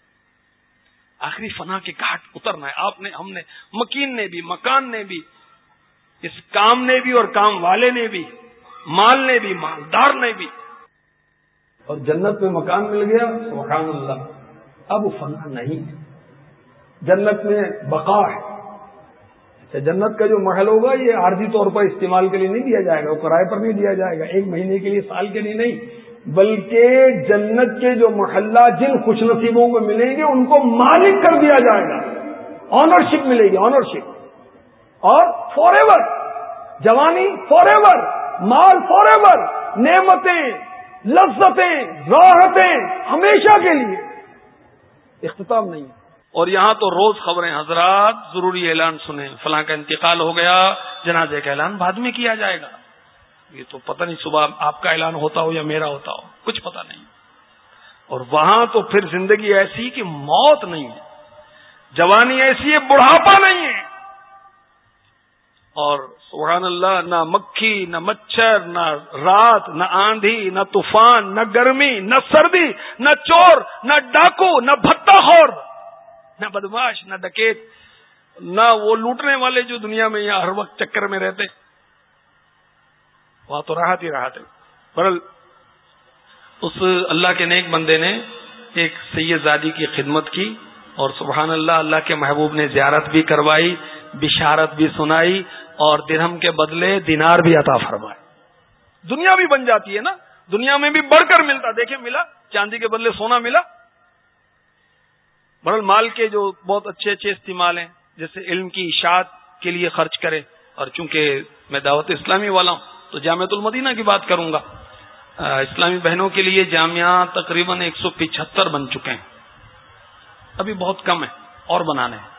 Speaker 1: آخری فنا کے گھاٹ اترنا ہے۔ آپ نے، ہم نے، مکین نے بھی، مکان نے بھی، اس کام نے بھی اور کام والے نے بھی، مال نے بھی، مالدار نے بھی۔ اور جنت میں مکان مل گیا، سبحان اللہ۔ اب فنا نہیں ہے۔ جنت میں بقا ہے۔ اچھا جنت کا جو محل ہوگا، یہ عارضی طور پر استعمال کے لیے نہیں دیا جائے گا، وہ کرائے پر نہیں دیا جائے گا۔ ایک مہینے کے لیے، سال کے لیے نہیں۔ بلکہ جنت کے جو محلہ جن خوش نصیبوں کو ملیں گے، ان کو مالک کر دیا جائے گا۔ آنرشپ ملے گی آنرشپ اور فور ایور جوانی فور ایور مال فور ایور نعمتیں، لذتیں، راحتیں ہمیشہ کے لیے۔ اختتام نہیں۔ اور یہاں تو روز خبریں، حضرات، ضروری اعلان سنیں۔ فلاں کا انتقال ہو گیا، جنازے کا اعلان بعد میں کیا جائے گا۔ یہ تو پتہ نہیں صبح آپ کا اعلان ہوتا ہو یا میرا ہوتا ہو، کچھ پتہ نہیں۔ اور وہاں تو پھر زندگی ایسی کہ موت نہیں ہے۔ جوانی ایسی ہے، بڑھاپا نہیں ہے۔ اور سبحان اللہ، نہ مکھی، نہ مچھر، نہ رات، نہ آندھی، نہ طوفان، نہ گرمی، نہ سردی، نہ چور، نہ ڈاکو، نہ بھتا خور نہ بدماش نہ ڈکیت۔ نہ وہ لوٹنے والے جو دنیا میں یہاں ہر وقت چکر میں رہتے۔ وہاں تو راحت ہی راحت ہے۔ برل اس اللہ کے نیک بندے نے ایک سید زادی کی خدمت کی اور سبحان اللہ اللہ کے محبوب نے زیارت بھی کروائی، بشارت بھی سنائی اور درہم کے بدلے دینار بھی عطا فرمائے۔ دنیا بھی بن جاتی ہے نا۔ دنیا میں بھی بڑھ کر ملتا۔ دیکھیں، ملا۔ چاندی کے بدلے سونا ملا۔ برل مال کے جو بہت اچھے اچھے استعمال ہیں، جیسے علم کی اشاعت کے لیے خرچ کرے۔ اور چونکہ میں دعوت اسلامی والا ہوں تو جامعت المدینہ کی بات کروں گا۔ اسلامی بہنوں کے لیے جامعہ تقریباً ایک سو پچہتر بن چکے ہیں۔ ابھی بہت کم ہے اور بنانے ہیں۔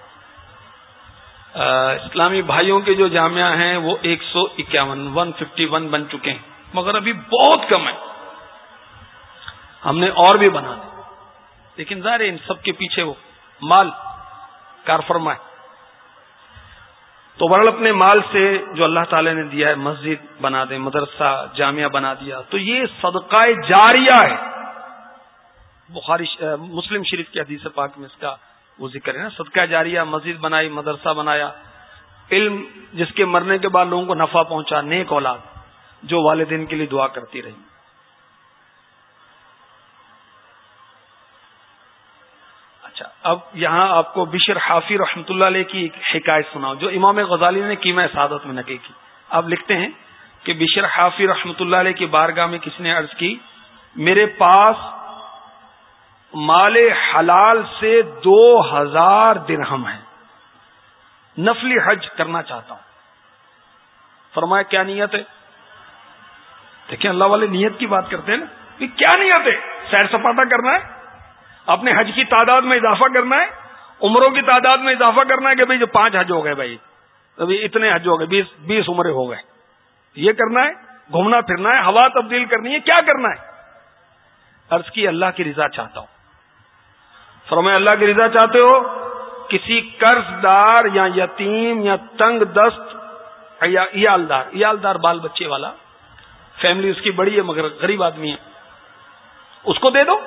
Speaker 1: اسلامی بھائیوں کے جو جامعہ ہیں، وہ ایک سو اکیاون، ون ففٹی ون بن چکے ہیں۔ مگر ابھی بہت کم ہے ہم نے اور بھی بنانے لیکن ظاہر ان سب کے پیچھے وہ مال کار فرما ہے۔ تو ورل اپنے مال سے جو اللہ تعالی نے دیا ہے، مسجد بنا دے مدرسہ، جامعہ بنا دیا، تو یہ صدقہ جاریہ ہے۔ بخاری مسلم شریف کی حدیث پاک میں اس کا وہ ذکر ہے نا۔ صدقہ جاریہ، مسجد بنائی، مدرسہ بنایا۔ علم جس کے مرنے کے بعد لوگوں کو نفع پہنچا، نیک اولاد جو والدین کے لیے دعا کرتی رہی اچھا اب یہاں آپ کو بشر حافی رحمۃ اللہ علیہ کی ایک حکایت سناؤ جو امام غزالی نے قیمہ سعادت میں نقل کی۔ آپ لکھتے ہیں کہ بشر حافی رحمۃ اللہ علیہ کی بارگاہ میں کس نے عرض کی؟ میرے پاس مال حلال سے دو ہزار درہم ہے نفلی حج کرنا چاہتا ہوں۔ فرمایا، کیا نیت ہے؟ دیکھیں، اللہ والے نیت کی بات کرتے ہیں نا کہ کیا نیت ہے؟ سیر سپاٹا کرنا ہے؟ اپنے حج کی تعداد میں اضافہ کرنا ہے، عمروں کی تعداد میں اضافہ کرنا ہے کہ بھائی جو پانچ حج ہو گئے بھائی ابھی اتنے حج ہو گئے، بیس بیس عمریں ہو گئے۔ یہ کرنا ہے، گھومنا پھرنا ہے، ہوا تبدیل کرنی ہے، کیا کرنا ہے؟ عرض کی اللہ کی رضا چاہتا ہوں۔ فرمایا، اللہ کی رضا چاہتے ہو؟ کسی قرض دار یا یتیم یا تنگ دست یا ایالدار ایالدار بال بچے والا، فیملی اس کی بڑی ہے مگر غریب آدمی ہے، اس کو دے دو۔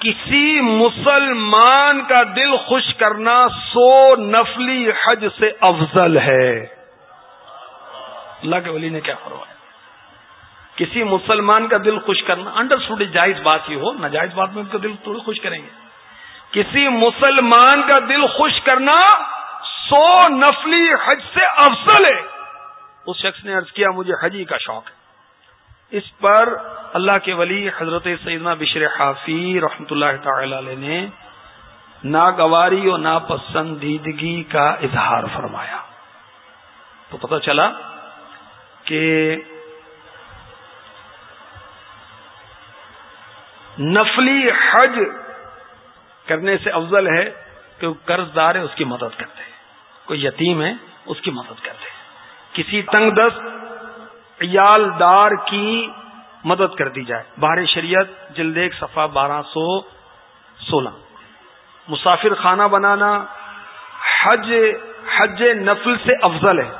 Speaker 1: کسی مسلمان کا دل خوش کرنا سو نفلی حج سے افضل ہے۔ اللہ کے ولی نے کیا فرمایا؟ کسی مسلمان کا دل خوش کرنا انڈر جائز بات ہی ہو، ناجائز بات میں ان کا دل تھوڑی خوش کریں گے۔ کسی مسلمان کا دل خوش کرنا سو نفلی حج سے افضل ہے۔ اس شخص نے ارض کیا، مجھے حجی کا شوق ہے۔ اس پر اللہ کے ولی حضرت سیدنا بشر حافی رحمت اللہ تعالی علیہ نے ناگواری اور ناپسندیدگی کا اظہار فرمایا۔ تو پتہ چلا کہ نفلی حج کرنے سے افضل ہے کہ وہ قرض دار ہے اس کی مدد کرتے ہیں۔ کوئی یتیم ہے اس کی مدد کرتے ہیں۔ کسی تنگ دست عیال دار کی مدد کر دی جائے۔ بار شریعت جلد ایک صفحہ بارہ سو سولہ۔ مسافر خانہ بنانا حج حج نفل سے افضل ہے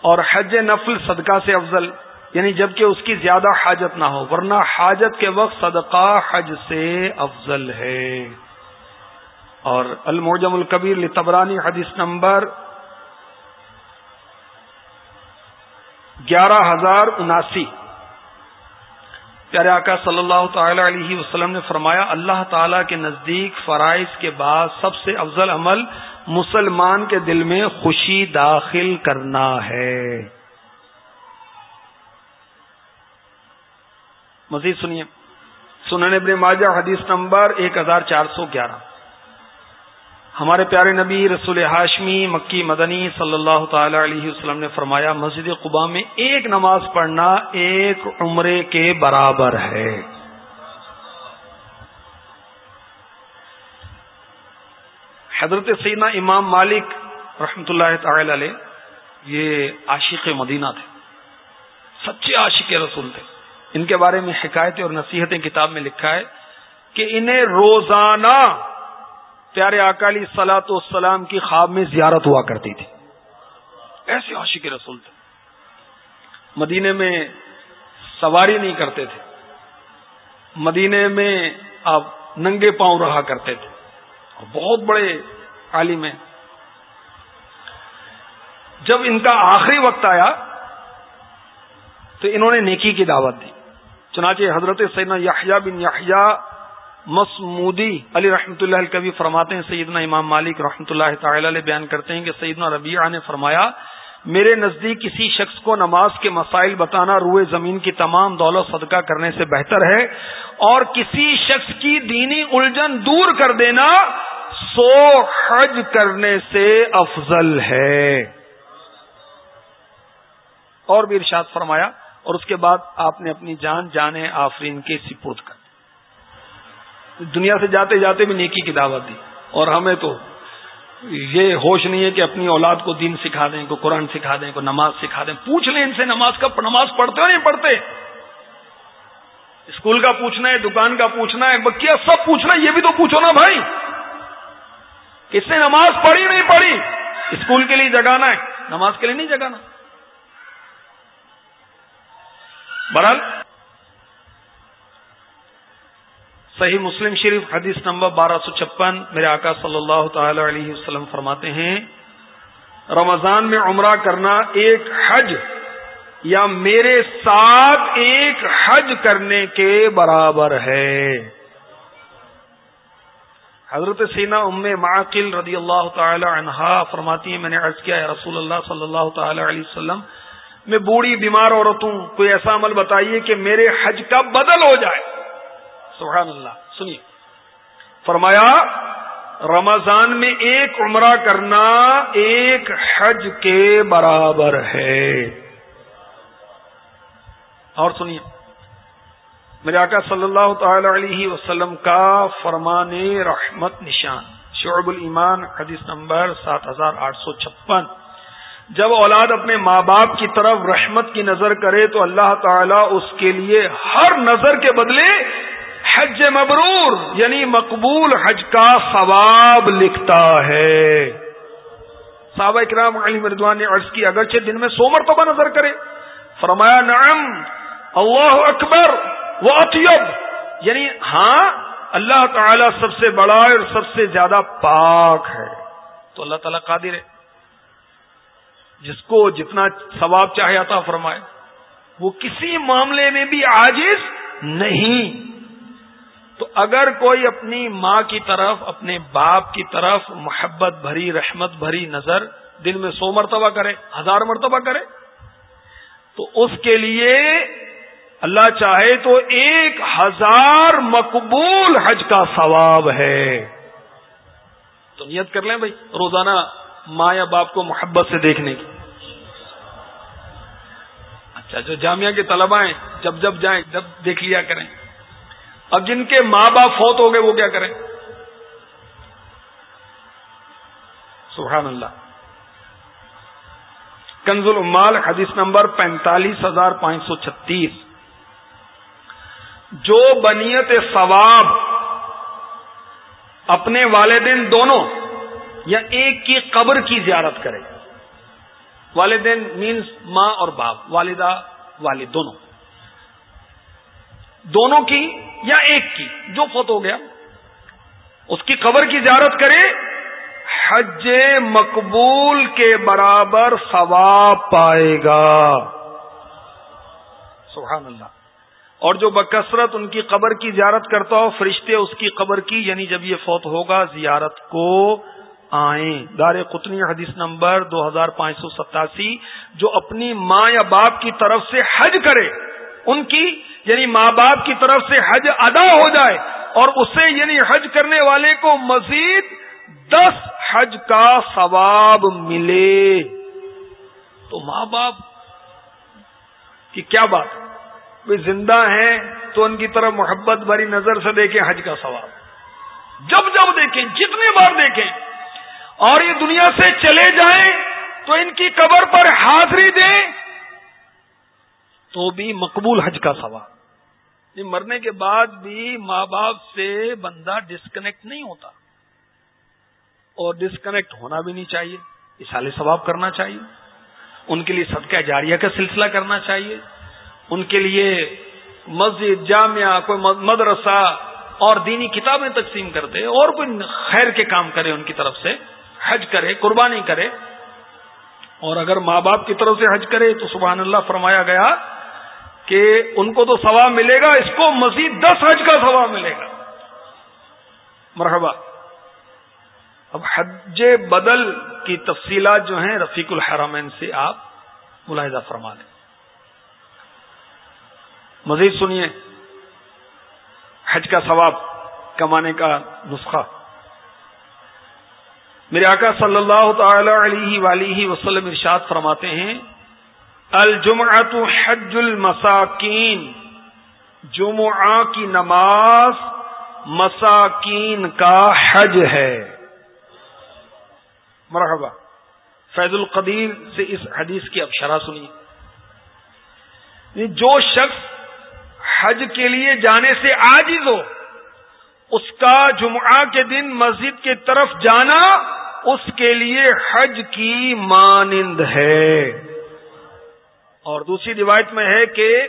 Speaker 1: اور حج نفل صدقہ سے افضل یعنی جبکہ اس کی زیادہ حاجت نہ ہو، ورنہ حاجت کے وقت صدقہ حج سے افضل ہے۔ اور الموجم القبیر لتبرانی حدیث نمبر گیارہ ہزار اناسی۔ پیارے آقا صلی اللہ تعالی علیہ وسلم نے فرمایا، اللہ تعالی کے نزدیک فرائض کے بعد سب سے افضل عمل مسلمان کے دل میں خوشی داخل کرنا ہے۔ مزید سنیے۔ سنن ابن ماجہ حدیث نمبر ایک ہزار چار سو گیارہ۔ ہمارے پیارے نبی رسول ہاشمی، مکی مدنی صلی اللہ تعالی علیہ وسلم نے فرمایا، مسجد قبا میں ایک نماز پڑھنا ایک عمرے کے برابر ہے۔ حضرت سینا امام مالک رحمت اللہ تعالی علیہ، یہ عاشق مدینہ تھے۔ سچے عاشق رسول تھے۔ ان کے بارے میں حکایتیں اور نصیحتیں کتاب میں لکھا ہے کہ انہیں روزانہ پیارے اکالی سلاط والسلام کی خواب میں زیارت ہوا کرتی تھی۔ ایسے عاشق رسول تھے۔ مدینے میں سواری نہیں کرتے تھے۔ مدینے میں آپ ننگے پاؤں رہا کرتے تھے۔ بہت بڑے عالم ہیں۔ جب ان کا آخری وقت آیا، تو انہوں نے نیکی کی دعوت دی۔ چنانچہ حضرت سیدنا یحییٰ بن یحییٰ مسمودی علی رحمۃ اللہ کبھی فرماتے ہیں، سیدنا امام مالک رحمۃ اللہ تعالی علیہ بیان کرتے ہیں کہ سیدنا ربیعہ نے فرمایا، میرے نزدیک کسی شخص کو نماز کے مسائل بتانا روئے زمین کی تمام دولت صدقہ کرنے سے بہتر ہے اور کسی شخص کی دینی الجھن دور کر دینا سو حج کرنے سے افضل ہے۔ اور بھی ارشاد فرمایا، اور اس کے بعد آپ نے اپنی جان، جانے، آفرین کے سپورٹ کر۔ دنیا سے جاتے جاتے بھی نیکی کی دعوت دی۔ اور ہمیں تو یہ ہوش نہیں ہے کہ اپنی اولاد کو دین سکھا دیں، کو قرآن سکھا دیں، کو نماز سکھا دیں۔ پوچھ لیں ان سے نماز کا نماز پڑھتے ہو نہیں پڑھتے؟ اسکول کا پوچھنا ہے، دکان کا پوچھنا ہے، بکیا سب پوچھنا ہے، یہ بھی تو پوچھو نا بھائی۔ کس نے نماز پڑھی نہیں پڑھی؟ اسکول کے لیے جگانا ہے۔ نماز کے لیے نہیں جگانا۔ برحال صحیح مسلم شریف حدیث نمبر بارہ سو چھپن میرے آقا صلی اللہ تعالی علیہ وسلم فرماتے ہیں، رمضان میں عمرہ کرنا ایک حج یا میرے ساتھ ایک حج کرنے کے برابر ہے۔ حضرت سینا ام معقل رضی اللہ تعالی عنہا فرماتی ہیں، میں نے عرض کیا ہے رسول اللہ صلی اللہ تعالی علیہ وسلم، میں بوڑھی بیمار عورتوں، کوئی ایسا عمل بتائیے کہ میرے حج کا بدل ہو جائے۔ سبحان اللہ سنیے۔ فرمایا، رمضان میں ایک عمرہ کرنا ایک حج کے برابر ہے۔ اور سنیے، میرے آقا صلی اللہ تعالی علیہ وسلم کا فرمان رحمت نشان، شعب الایمان، حدیث نمبر سات ہزار آٹھ سو چھپن۔ جب اولاد اپنے ماں باپ کی طرف رحمت کی نظر کرے تو اللہ تعالیٰ اس کے لیے ہر نظر کے بدلے حج مبرور یعنی مقبول حج کا ثواب لکھتا ہے۔ صحابہ اکرام علی مردوان نے عرض کی، اگرچہ دن میں سو مرتبہ نظر کرے، فرمایا، نعم، اللہ اکبر، وہ اطیب۔ یعنی ہاں اللہ تعالی سب سے بڑا اور سب سے زیادہ پاک ہے۔ تو اللہ تعالیٰ قادر ہے۔ جس کو جتنا ثواب چاہے عطا فرمائے، وہ کسی معاملے میں بھی عاجز نہیں۔ تو اگر کوئی اپنی ماں کی طرف، اپنے باپ کی طرف محبت بھری، رحمت بھری نظر دن میں سو مرتبہ کرے، ہزار مرتبہ کرے، تو اس کے لیے اللہ چاہے تو ایک ہزار مقبول حج کا ثواب ہے۔ تو نیت کر لیں بھائی، روزانہ ماں یا باپ کو محبت سے دیکھنے کی۔ اچھا جو جامعہ کے طلبا ہیں، جب جب جائیں، جب دیکھ لیا کریں۔ اب جن کے ماں باپ فوت ہو گئے وہ کیا کریں؟ سبحان اللہ۔ کنز العمال حدیث نمبر پینتالیس ہزار پانچ سو چھتیس۔ جو بنیت ثواب اپنے والدین دونوں یا ایک کی قبر کی زیارت کرے۔ والدین مینس ماں اور باپ، والدہ، والد دونوں۔ دونوں کی یا ایک کی، جو فوت ہو گیا۔ اس کی قبر کی زیارت کرے حج مقبول کے برابر ثواب پائے گا۔ سبحان اللہ۔ اور جو بکثرت ان کی قبر کی زیارت کرتا ہو، فرشتے اس کی قبر کی یعنی جب یہ فوت ہوگا، زیارت کو آئیں۔ دار قطنی حدیث نمبر دو ہزار پانچ سو ستاسی، جو اپنی ماں یا باپ کی طرف سے حج کرے، ان کی یعنی ماں باپ کی طرف سے حج ادا ہو جائے اور اسے یعنی حج کرنے والے کو مزید دس حج کا ثواب ملے۔ تو ماں باپ کی کیا بات؟ ہے زندہ ہیں تو ان کی طرف محبت بھری نظر سے دیکھیں حج کا سوال جب جب دیکھیں جتنے بار دیکھیں۔ اور یہ دنیا سے چلے جائیں تو ان کی قبر پر حاضری دیں تو بھی مقبول حج کا سوال جی، مرنے کے بعد بھی ماں باپ سے بندہ ڈسکنیکٹ نہیں ہوتا۔ اور ڈسکنیکٹ ہونا بھی نہیں چاہیے۔ اسال ثواب کرنا چاہیے۔ ان کے لیے صدقہ جاریہ کا سلسلہ کرنا چاہیے۔ ان کے لیے مسجد، جامعہ، کوئی مدرسہ اور دینی کتابیں تقسیم کرتے، اور کوئی خیر کے کام کرے ان کی طرف سے، حج کرے، قربانی کرے۔ اور اگر ماں باپ کی طرف سے حج کرے تو سبحان اللہ فرمایا گیا کہ ان کو تو ثواب ملے گا، اس کو مزید دس حج کا ثواب ملے گا۔ مرحبا۔ اب حج بدل کی تفصیلات جو ہیں، رفیق الحرامین سے آپ ملاحظہ فرما لیں۔ مزید سنیے۔ حج کا ثواب کمانے کا نسخہ۔ میرے آقا صلی اللہ تعالی علیہ ولیہ وسلم ارشاد فرماتے ہیں الجمعۃ حج المساکین۔ جمعہ کی نماز مساکین کا حج ہے۔ مرحبا، فیض القدیر سے اس حدیث کی ابشرا سنیے۔ جو شخص حج کے لیے جانے سے آجز ہو، اس کا جمعہ کے دن مسجد کی طرف جانا اس کے لیے حج کی مانند ہے۔ اور دوسری روایت میں ہے کہ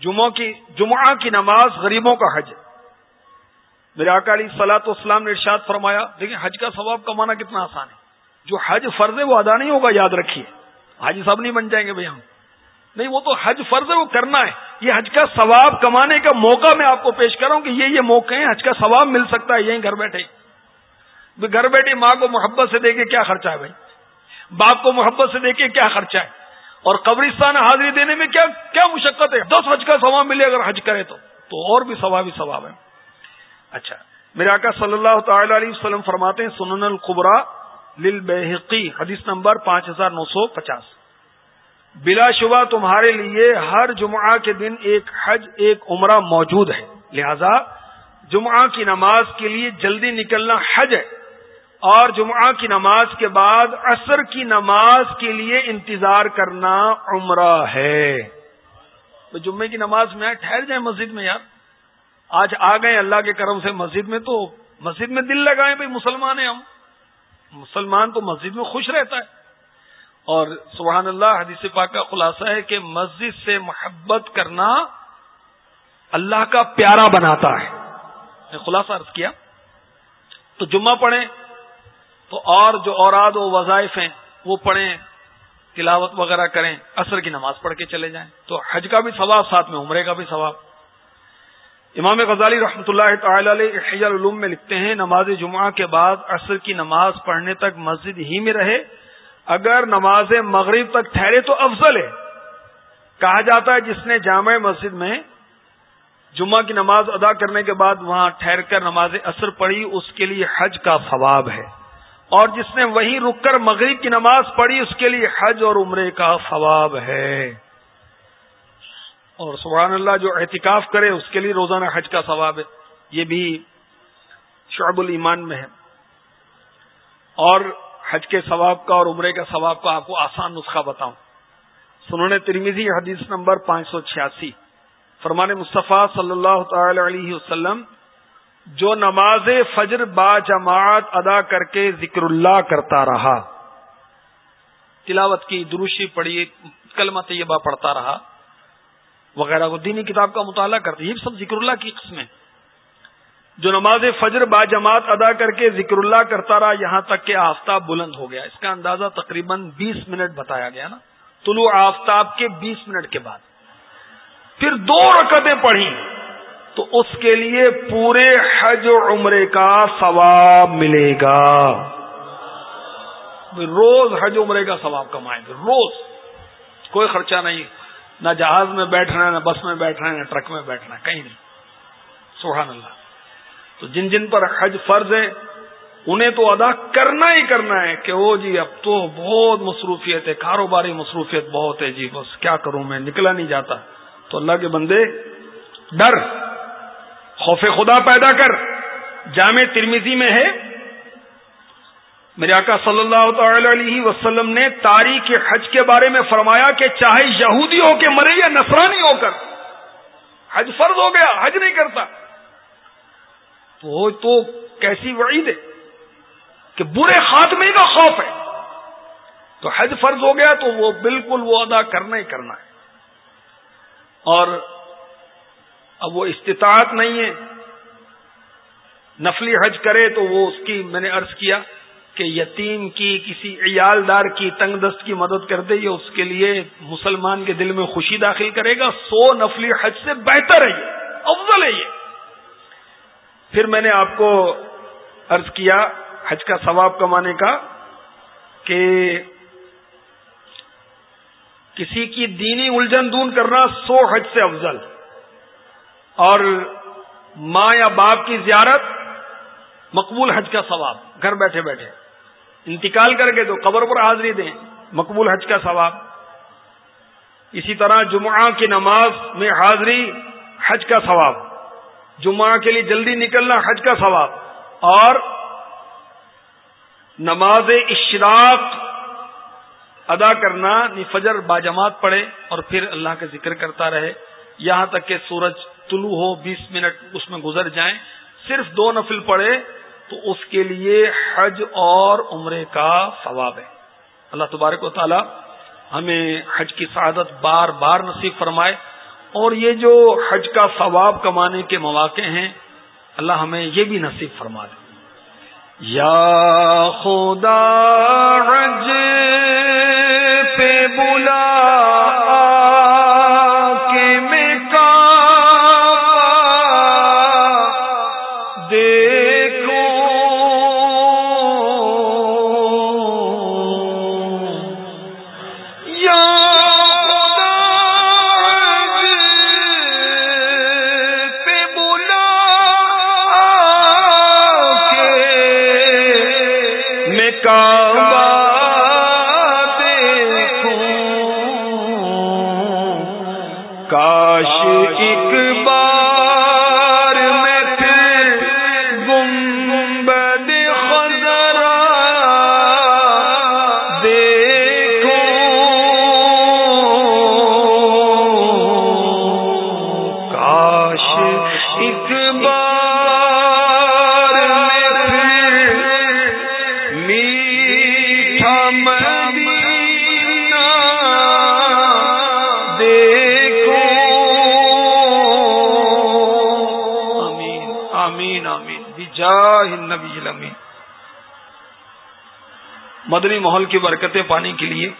Speaker 1: جمعہ کی جمعہ کی نماز غریبوں کا حج میرے اکالی سلاط اسلام نے ارشاد فرمایا، دیکھیں حج کا ثواب کمانا کتنا آسان ہے۔ جو حج فرض ہے وہ ادا نہیں ہوگا، یاد رکھیے۔ حاجی صاحب نہیں بن جائیں گے بھائی ہم۔ نہیں، وہ تو حج فرض ہے، وہ کرنا ہے۔ یہ حج کا ثواب کمانے کا موقع میں آپ کو پیش کر رہا ہوں کہ یہ یہ موقع ہیں، حج کا ثواب مل سکتا ہے، یہیں گھر بیٹھے۔ گھر بیٹھی ماں کو محبت سے دے کے کیا خرچہ ہے بھائی۔ باپ کو محبت سے دے کے کیا خرچہ ہے۔ اور قبرستان حاضری دینے میں کیا کیا مشقت ہے؟ دس حج کا ثواب ملے اگر حج کرے تو۔ تو اور بھی ثواب ہی ثواب ہے۔ اچھا۔ میرے آقا صلی اللہ تعالی علیہ وسلم فرماتے ہیں، سنن القبرا لل بحقی حدیث نمبر پانچ ہزار نو سو پچاس۔ بلا شبہ تمہارے لیے ہر جمعہ کے دن ایک حج، ایک عمرہ موجود ہے۔ لہذا جمعہ کی نماز کے لیے جلدی نکلنا حج ہے۔ اور جمعہ کی نماز کے بعد عصر کی نماز کے لیے انتظار کرنا عمرہ ہے۔ تو جمعے کی نماز میں ٹھہر جائیں مسجد میں یار۔ آج آ گئے اللہ کے کرم سے مسجد میں تو مسجد میں دل لگائیں بھائی مسلمان ہیں ہم۔ مسلمان تو مسجد میں خوش رہتا ہے۔ اور سبحان اللہ، حدیث پاک کا خلاصہ ہے کہ مسجد سے محبت کرنا اللہ کا پیارا بناتا ہے۔ خلاصہ عرض کیا۔ تو جمعہ پڑھیں۔ تو اور جو اوراد و وظائف ہیں، وہ پڑھیں، تلاوت وغیرہ کریں، عصر کی نماز پڑھ کے چلے جائیں۔ تو حج کا بھی ثواب، ساتھ میں عمرے کا بھی ثواب۔ امام غزالی رحمۃ اللہ تعالی علیہ العلوم میں لکھتے ہیں، نماز جمعہ کے بعد عصر کی نماز پڑھنے تک مسجد ہی میں رہے۔ اگر نماز مغرب تک ٹھہرے تو افضل ہے۔ کہا جاتا ہے جس نے جامع مسجد میں جمعہ کی نماز ادا کرنے کے بعد وہاں ٹھہر کر نماز اثر پڑھی، اس کے لیے حج کا ثواب ہے۔ اور جس نے وہیں رک کر مغرب کی نماز پڑھی، اس کے لیے حج اور عمرے کا ثواب ہے۔ اور سبحان اللہ، جو احتکاف کرے، اس کے لیے روزانہ حج کا ثواب ہے۔ یہ بھی شعب الایمان میں ہے۔ اور حج کے ثواب کا اور عمرے کا ثواب کا آپ کو آسان نسخہ بتاؤں۔ سنونے ترمیزی حدیث نمبر پانچ سو چھیاسی۔ فرمان مصطفیٰ صلی اللہ تعالی علیہ وسلم جو نماز فجر با جماعت ادا کر کے ذکر اللہ کرتا رہا۔ تلاوت کی، دروشی پڑھی، کلمہ طیبہ پڑھتا رہا۔ وغیرہ کو دینی کتاب کا مطالعہ کرتے، یہ سب ذکر اللہ کی قسمیں جو نماز فجر با جماعت ادا کر کے ذکر اللہ کرتا رہا، یہاں تک کہ آفتاب بلند ہو گیا۔ اس کا اندازہ تقریباً بیس منٹ بتایا گیا نا۔ طلوع آفتاب کے بیس منٹ کے بعد۔ پھر دو رکعتیں پڑھی تو اس کے لیے پورے حج و عمرے کا ثواب ملے گا۔ روز حج عمرے کا ثواب کمائیں گے، روز۔ کوئی خرچہ نہیں، نہ جہاز میں بیٹھنا ہے، نہ بس میں بیٹھنا ہے، نہ ٹرک میں بیٹھنا ہے، کہیں نہیں سبحان اللہ۔ تو جن جن پر حج فرض ہے، انہیں تو ادا کرنا ہی کرنا ہے کہ وہ جی اب تو بہت مصروفیت ہے، کاروباری مصروفیت بہت ہے جی بس کیا کروں میں، نکلا نہیں جاتا۔ تو اللہ کے بندے، ڈر۔ خوف خدا پیدا کر۔ جامع ترمیزی میں ہے۔ میرے آقا صلی اللہ تعالی علیہ وسلم نے تاریخ حج کے بارے میں فرمایا کہ چاہے یہودی ہو کے مرے یا نصرانی ہو کر، حج فرض ہو گیا، حج نہیں کرتا۔ تو تو کیسی وعید ہے کہ برے خاتمے کا خوف ہے۔ تو حج فرض ہو گیا تو وہ بالکل وہ ادا کرنا ہی کرنا ہے۔ اور اب وہ استطاعت نہیں ہے۔ نفلی حج کرے تو وہ اس کی میں نے عرض کیا کہ یتیم کی کسی عیال دار کی تنگ دست کی مدد کر دے یہ اس کے لیے مسلمان کے دل میں خوشی داخل کرے گا۔ سو نفلی حج سے بہتر ہے یہ، افضل ہے یہ۔ پھر میں نے آپ کو عرض کیا حج کا ثواب کمانے کا کہ کسی کی دینی الجھن دون کرنا سو حج سے افضل۔ اور ماں یا باپ کی زیارت، مقبول حج کا ثواب، گھر بیٹھے بیٹھے۔ انتقال کر کے تو قبر پر حاضری دیں، مقبول حج کا ثواب۔ اسی طرح جمعہ کی نماز میں حاضری، حج کا ثواب۔ جمعہ کے لیے جلدی نکلنا حج کا ثواب۔ اور نماز اشراق ادا کرنا فجر باجماعت پڑے اور پھر اللہ کا ذکر کرتا رہے۔ یہاں تک کہ سورج طلوع ہو، بیس منٹ اس میں گزر جائیں۔ صرف دو نفل پڑے تو اس کے لیے حج اور عمرے کا ثواب ہے۔ اللہ تبارک و تعالی ہمیں حج کی سعادت بار بار نصیب فرمائے۔ اور یہ جو حج کا ثواب کمانے کے مواقع ہیں، اللہ ہمیں یہ بھی نصیب فرما دے۔ یا خدا حج مدنی ماحول کی برکتیں پانے کے لیے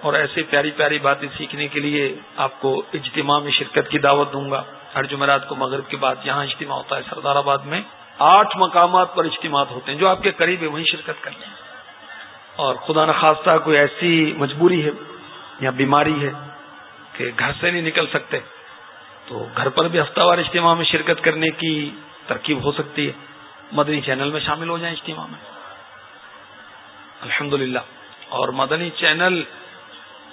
Speaker 1: اور ایسے پیاری پیاری باتیں سیکھنے کے لیے آپ کو اجتماع میں شرکت کی دعوت دوں گا۔ ہر جمعرات کو مغرب کے بعد یہاں اجتماع ہوتا ہے۔ سردار آباد میں آٹھ مقامات پر اجتماعات ہوتے ہیں جو آپ کے قریب ہے وہیں شرکت کر لیں۔ اور خدا نخواستہ کوئی ایسی مجبوری ہے یا بیماری ہے کہ گھر سے نہیں نکل سکتے، تو گھر پر بھی ہفتہ وار اجتماع میں شرکت کرنے کی ترکیب ہو سکتی ہے۔ مدنی چینل میں شامل ہو جائیں اجتماع میں۔ الحمد اور مدنی چینل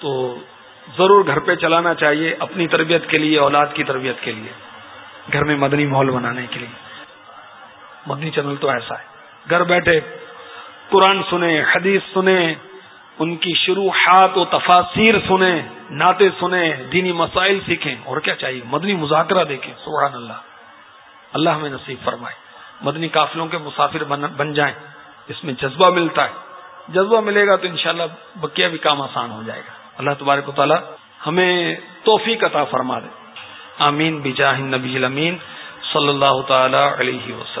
Speaker 1: تو ضرور گھر پہ چلانا چاہیے اپنی تربیت کے لیے، اولاد کی تربیت کے لیے، گھر میں مدنی ماحول بنانے کے لیے۔ مدنی چینل تو ایسا ہے۔ گھر بیٹھے قرآن سنیں، حدیث سنیں، ان کی شروحات و تفاصیر سنیں، نعتیں سنیں، دینی مسائل سیکھیں۔ اور کیا چاہیے؟ مدنی مذاکرہ دیکھیں۔ سبحان اللہ۔ اللہ ہمیں نصیب فرمائے۔ مدنی قافلوں کے مسافر بن جائیں۔ اس میں جذبہ ملتا ہے۔ جذبہ ملے گا تو انشاءاللہ بقیہ بھی کام آسان ہو جائے گا۔ اللہ تبارک و تعالی ہمیں توفیق عطا فرما دے۔ آمین، بجاہ نبی الامین، صلی اللہ تعالی علیہ وسلم۔